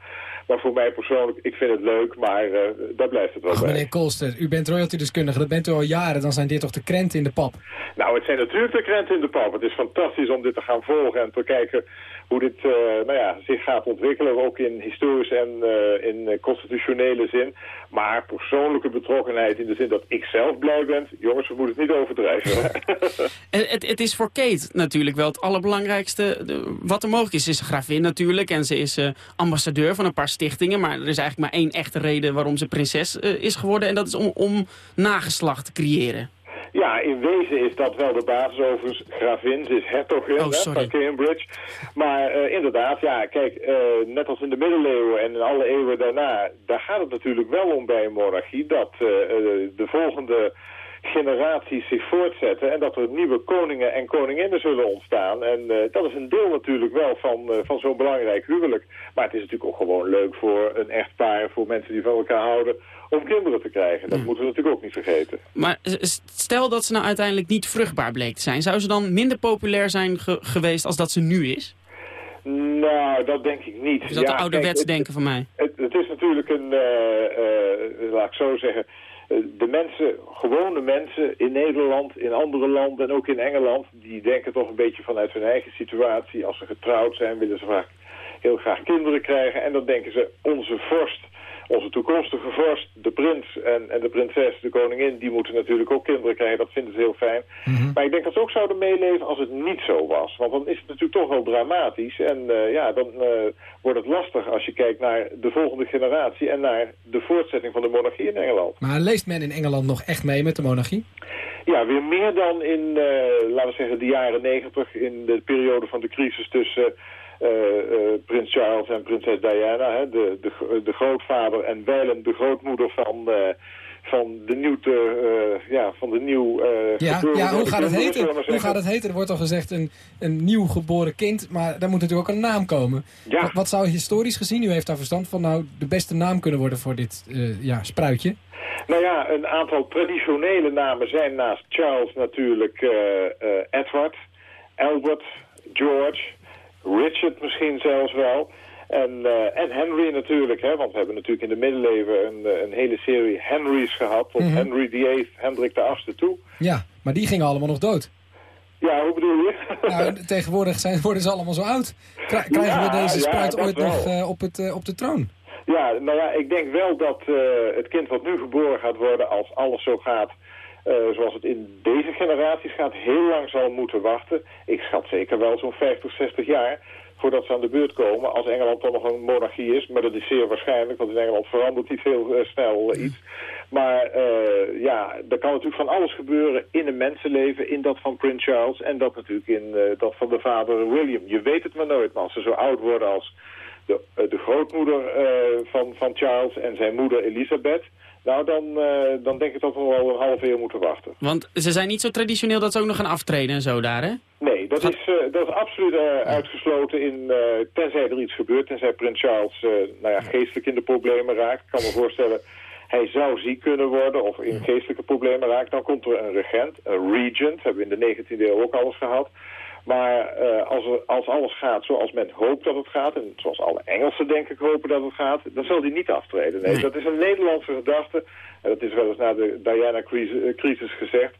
S22: Maar voor mij persoonlijk, ik vind het leuk, maar uh, daar blijft het wel
S4: Ach,
S22: bij.
S4: meneer Kolster, u bent royalty-deskundige, dat bent u al jaren. Dan zijn dit toch de krenten in de pap?
S22: Nou, het zijn natuurlijk de krenten in de pap. Het is fantastisch om dit te gaan volgen en te kijken hoe dit uh, nou ja, zich gaat ontwikkelen, ook in historische en uh, in constitutionele zin. Maar persoonlijke betrokkenheid in de zin dat ik zelf blij ben, jongens, we moeten het niet overdrijven.
S3: het, het, is voor Kate natuurlijk wel het allerbelangrijkste. Wat er mogelijk is, is een gravin natuurlijk en ze is ambassadeur van een paar stichtingen. Maar er is eigenlijk maar één echte reden waarom ze prinses is geworden en dat is om, om nageslacht te creëren.
S22: Ja, in wezen is dat wel de basis. Overigens, gravin, ze is hertogin
S3: oh,
S22: hè, van Cambridge. Maar uh, inderdaad, ja, kijk, uh, net als in de middeleeuwen en in alle eeuwen daarna... daar gaat het natuurlijk wel om bij een monarchie... dat uh, de volgende generaties zich voortzetten... en dat er nieuwe koningen en koninginnen zullen ontstaan. En uh, dat is een deel natuurlijk wel van, uh, van zo'n belangrijk huwelijk. Maar het is natuurlijk ook gewoon leuk voor een echtpaar... voor mensen die van elkaar houden om kinderen te krijgen. Dat mm. moeten we natuurlijk ook niet vergeten.
S3: Maar stel dat ze nou uiteindelijk niet vruchtbaar bleek te zijn... zou ze dan minder populair zijn ge geweest als dat ze nu is?
S22: Nou, dat denk ik niet.
S3: Is dat ja, de ouderwets denken van mij?
S22: Het, het, is natuurlijk een, uh, uh, laat ik zo zeggen... De mensen, gewone mensen in Nederland, in andere landen en ook in Engeland... die denken toch een beetje vanuit hun eigen situatie. Als ze getrouwd zijn, willen ze vaak heel graag kinderen krijgen. En dan denken ze, onze vorst onze toekomstige vorst, de prins en, en de prinses, de koningin, die moeten natuurlijk ook kinderen krijgen. Dat vinden ze heel fijn. Mm -hmm. Maar ik denk dat ze ook zouden meeleven als het niet zo was. Want dan is het natuurlijk toch wel dramatisch. En uh, ja, dan uh, wordt het lastig als je kijkt naar de volgende generatie en naar de voortzetting van de monarchie in Engeland.
S4: Maar leest men in Engeland nog echt mee met de monarchie?
S22: Ja, weer meer dan in, uh, laten we zeggen, de jaren negentig, in de periode van de crisis tussen prins Charles en prinses Diana, hè, de, de, de grootvader en wijlen de grootmoeder van, uh, van de nieuw, ja, van de nieuw
S4: ja, ja, hoe gaat het heten? Hoe gaat het heten? Er wordt al gezegd een, een nieuw geboren kind, maar daar moet natuurlijk ook een naam komen.
S22: Ja.
S4: Wat, wat zou historisch gezien, u heeft daar verstand van, nou de beste naam kunnen worden voor dit ja, spruitje?
S22: Nou ja, een aantal traditionele namen zijn naast Charles natuurlijk Edward, Albert, George... Richard misschien zelfs wel. En, uh, en Henry natuurlijk, hè, want we hebben natuurlijk in de middeleeuwen een, een hele serie Henrys gehad. Tot mm -hmm. Henry VIII, Hendrik de Achtste toe.
S4: Ja, maar die gingen allemaal nog dood.
S22: Ja, hoe bedoel je?
S4: Nou, tegenwoordig zijn, worden ze allemaal zo oud. Krijgen ja, we deze spruit ja, ooit wel. nog uh, op, het, uh, op de troon?
S22: Ja, nou ja, ik denk wel dat het kind wat nu geboren gaat worden, als alles zo gaat... Uh, zoals het in deze generaties gaat, heel lang zal moeten wachten. Ik schat zeker wel zo'n 50, 60 jaar voordat ze aan de beurt komen. Als Engeland dan nog een monarchie is, maar dat is zeer waarschijnlijk, want in Engeland verandert niet heel uh, snel uh, iets. Maar ja, er kan natuurlijk van alles gebeuren in een mensenleven, in dat van Prins Charles en dat natuurlijk in dat van de vader William. Je weet het maar nooit, maar als ze zo oud worden als de, de grootmoeder van, van Charles en zijn moeder Elisabeth... Nou, dan, uh, dan denk ik dat we wel een half uur moeten wachten.
S3: Want ze zijn niet zo traditioneel dat ze ook nog gaan aftreden en zo daar, hè?
S22: Nee, dat, is, uh, dat is absoluut uh, uitgesloten, in, tenzij er iets gebeurt. Tenzij prins Charles nou ja, geestelijk in de problemen raakt. Ik kan me voorstellen, hij zou ziek kunnen worden of in geestelijke problemen raakt. Dan komt er een regent, een regent, hebben we in de 19e eeuw ook alles gehad. Maar uh, als, er, als alles gaat zoals men hoopt dat het gaat... en zoals alle Engelsen denk ik hopen dat het gaat... dan zal die niet aftreden. Nee, nee. dat is een Nederlandse gedachte. En dat is wel eens na de Diana-crisis gezegd.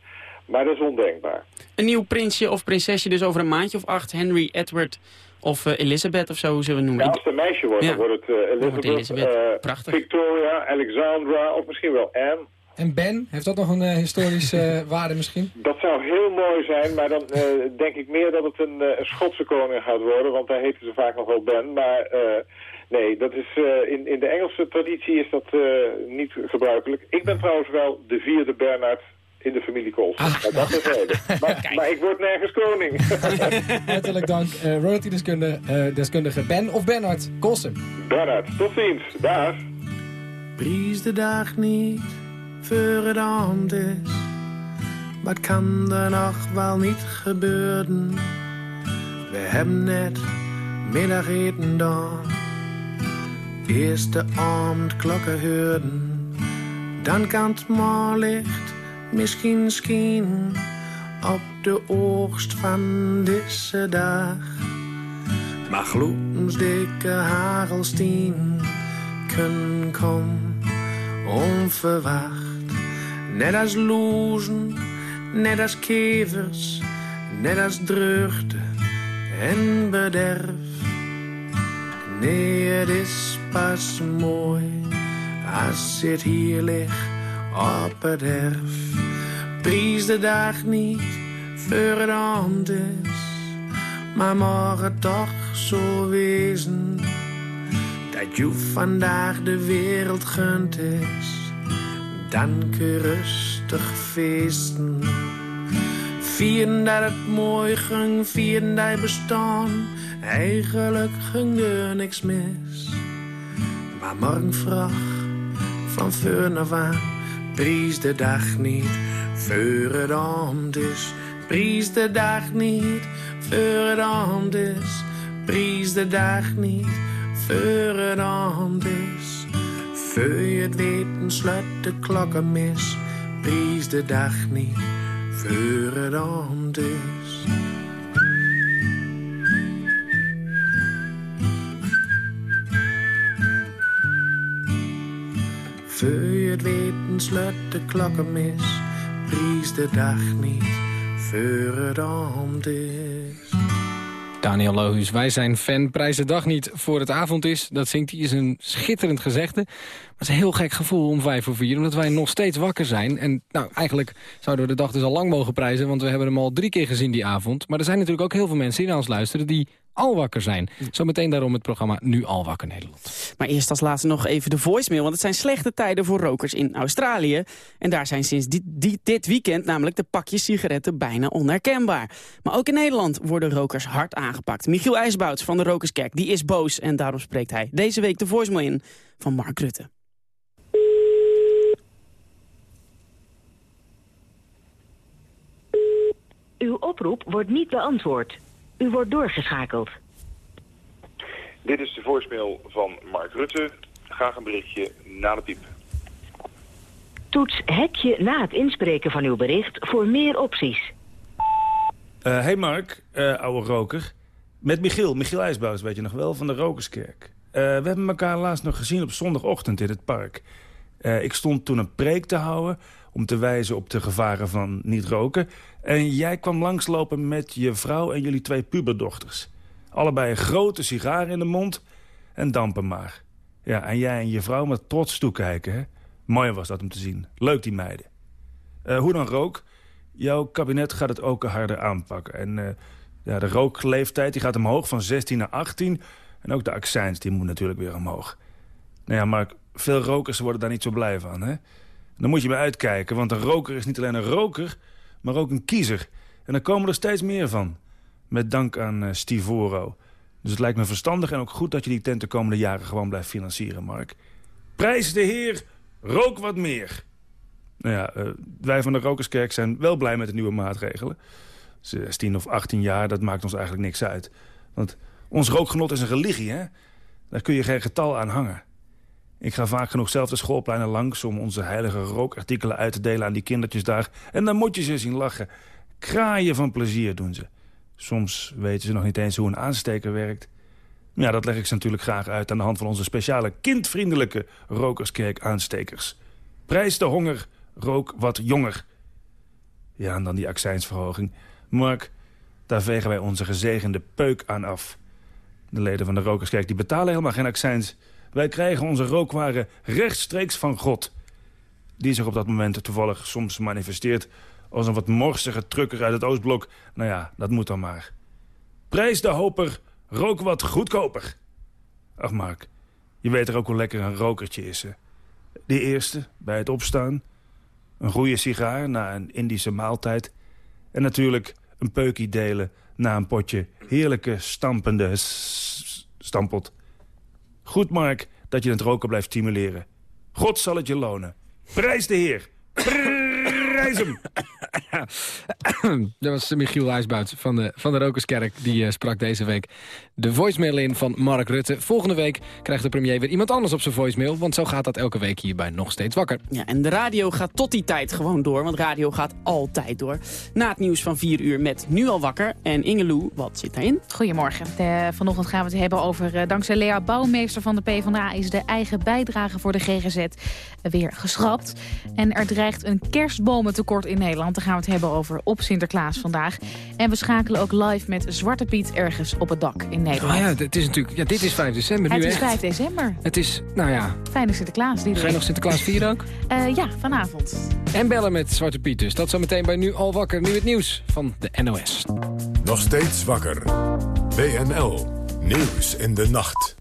S22: Maar dat is ondenkbaar.
S3: Een nieuw prinsje of prinsesje dus over een maandje of acht. Henry, Edward of uh, Elizabeth of zo, hoe zullen we noemen.
S22: Ja, als het een meisje wordt,
S3: Ja.
S22: dan wordt het uh, Elizabeth,
S3: wordt Elizabeth.
S22: eh,
S3: Prachtig.
S22: Victoria, Alexandra of misschien wel Anne.
S4: En Ben, heeft dat nog een eh, historische eh, waarde misschien?
S22: Dat zou heel mooi zijn, maar dan eh, denk ik meer dat het een, een Schotse koning gaat worden, want daar heten ze vaak nog wel Ben. Maar eh, nee, dat is, eh, in, in de Engelse traditie is dat eh, niet gebruikelijk. Ik ben trouwens wel de vierde Bernard in de familie Colson. Maar dat is reden. Maar, maar ik word nergens koning.
S4: Hartelijk dank, uh, royalty-deskundige eh, deskundige Ben of Bernard Colson.
S22: Bernard, tot ziens. Dag.
S21: Prijs de dag niet voor het avond is. Wat kan er nog wel niet gebeuren? We hebben net middageten gedaan. Eerst de avondklokken hoorden. Dan kan het maanlicht misschien scheen op de oogst van deze dag. Maar gloedensdikke hagelsteen kunnen komen onverwacht. Net als lozen, net als kevers, net als dreugde en bederf.
S23: Nee, het is pas mooi als het hier ligt op het erf. Pries de dag niet voor het anders, maar morgen toch zo wezen dat je vandaag de wereld gunt is. Dan kun rustig feesten. Vieren dat het mooi ging, vieren dat bestaan. Eigenlijk ging er niks mis. Maar morgen vraag van voor af aan, pries de dag niet voor het anders. Pries de dag niet voor het anders. Pries de dag niet voor het anders. Voor je het weten sluit de klokken mis. Pries de dag niet voor het anders. Voor je het weten sluit de klokken mis. Pries de dag niet voor het anders.
S4: Daniel Lohuus, wij zijn fan. Prijs de dag niet voor het avond is. Dat zingt hij, is een schitterend gezegde. Maar het is een heel gek gevoel om vijf voor vier. Omdat wij nog steeds wakker zijn. En nou, eigenlijk zouden we de dag dus al lang mogen prijzen. Want we hebben hem al drie keer gezien die avond. Maar er zijn natuurlijk ook heel veel mensen die naar ons luisteren... die al wakker zijn. Zometeen daarom het programma Nu al wakker Nederland.
S3: Maar eerst als laatste nog even de voicemail. Want het zijn slechte tijden voor rokers in Australië. En daar zijn sinds dit, dit, dit weekend namelijk de pakjes sigaretten bijna onherkenbaar. Maar ook in Nederland worden rokers hard aangepakt. Michiel IJsbouts van de Rokerskerk die is boos. En daarom spreekt hij deze week de voicemail in van Mark Rutte.
S24: Uw oproep wordt niet beantwoord. U wordt doorgeschakeld.
S25: Dit is de voicemail van Mark Rutte. Graag een berichtje na de piep.
S24: Toets hekje na het inspreken van uw bericht voor meer opties.
S11: Eh, hey Mark, eh, oude roker. Met Michiel, Michiel IJsbouws, weet je nog wel, van de Rokerskerk. Eh, we hebben elkaar laatst nog gezien op zondagochtend in het park. Eh, ik stond toen een preek te houden om te wijzen op de gevaren van niet roken. En jij kwam langslopen met je vrouw en jullie twee puberdochters. Allebei een grote sigaar in de mond en dampen maar. Ja, en jij en je vrouw met trots toekijken? Mooi was dat om te zien. Leuk, die meiden. Eh, hoe dan rook, jouw kabinet gaat het ook harder aanpakken. En eh, ja, de rookleeftijd die gaat omhoog van 16 naar 18. En ook de accijns die moet natuurlijk weer omhoog. Nou ja, maar veel rokers worden daar niet zo blij van, hè? Dan moet je maar uitkijken, want een roker is niet alleen een roker, maar ook een kiezer. En daar komen er steeds meer van. Met dank aan uh, Stivoro. Dus het lijkt me verstandig en ook goed dat je die tent de komende jaren gewoon blijft financieren, Mark. Prijs de heer, rook wat meer. Nou ja, uh, wij van de Rokerskerk zijn wel blij met de nieuwe maatregelen. 16 of 18 jaar, dat maakt ons eigenlijk niks uit. Want ons rookgenot is een religie, hè? Daar kun je geen getal aan hangen. Ik ga vaak genoeg zelf de schoolpleinen langs... om onze heilige rookartikelen uit te delen aan die kindertjes daar. En dan moet je ze zien lachen. Kraaien van plezier doen ze. Soms weten ze nog niet eens hoe een aansteker werkt. Ja, dat leg ik ze natuurlijk graag uit aan de hand van onze speciale kindvriendelijke Rokerskerk aanstekers. Prijs de honger, rook wat jonger. Ja, en dan die accijnsverhoging. Mark, daar vegen wij onze gezegende peuk aan af. De leden van de Rokerskerk die betalen helemaal geen accijns... Wij krijgen onze rookwaren rechtstreeks van God. Die zich op dat moment toevallig soms manifesteert... als een wat morsige trucker uit het Oostblok. Nou ja, dat moet dan maar. Prijs de hoper, rook wat goedkoper. Ach Mark, je weet er ook hoe lekker een rokertje is, hè? Die eerste, bij het opstaan. Een goede sigaar na een Indische maaltijd. En natuurlijk een peukie delen na een potje heerlijke stampende stampot. Goed, Mark, dat je het roken blijft stimuleren. God zal het je lonen. Prijs de heer. Prijs hem.
S4: Dat was Michiel IJsbout van de, van de Rokerskerk. Die uh, sprak deze week de voicemail in van Mark Rutte. Volgende week krijgt de premier weer iemand anders op zijn voicemail. Want zo gaat dat elke week hierbij Nog Steeds Wakker.
S3: Ja, en de radio gaat tot die tijd gewoon door. Want radio gaat altijd door. Na het nieuws van 4 uur met Nu al wakker. En Ingeloe, wat zit daarin?
S26: Goedemorgen. De, vanochtend gaan we het hebben over... Uh, dankzij Lea Bouwmeester van de PvdA... is de eigen bijdrage voor de GGZ weer geschrapt. En er dreigt een kerstbomentekort in Nederland. Gaan we het hebben over op Sinterklaas vandaag. En we schakelen ook live met Zwarte Piet ergens op het dak in Nederland.
S4: Oh ja, het is natuurlijk, ja, dit is 5 december
S26: het
S4: nu
S26: is
S4: echt.
S26: 5 december.
S4: Het is, nou ja,
S26: Fijne Sinterklaas. Die
S4: ga je nog Sinterklaas vieren ook?
S26: Uh, ja, vanavond.
S4: En bellen met Zwarte Piet dus. Dat zometeen bij Nu Al Wakker. Nu het nieuws van de NOS.
S2: Nog steeds wakker. WNL. Nieuws in de nacht.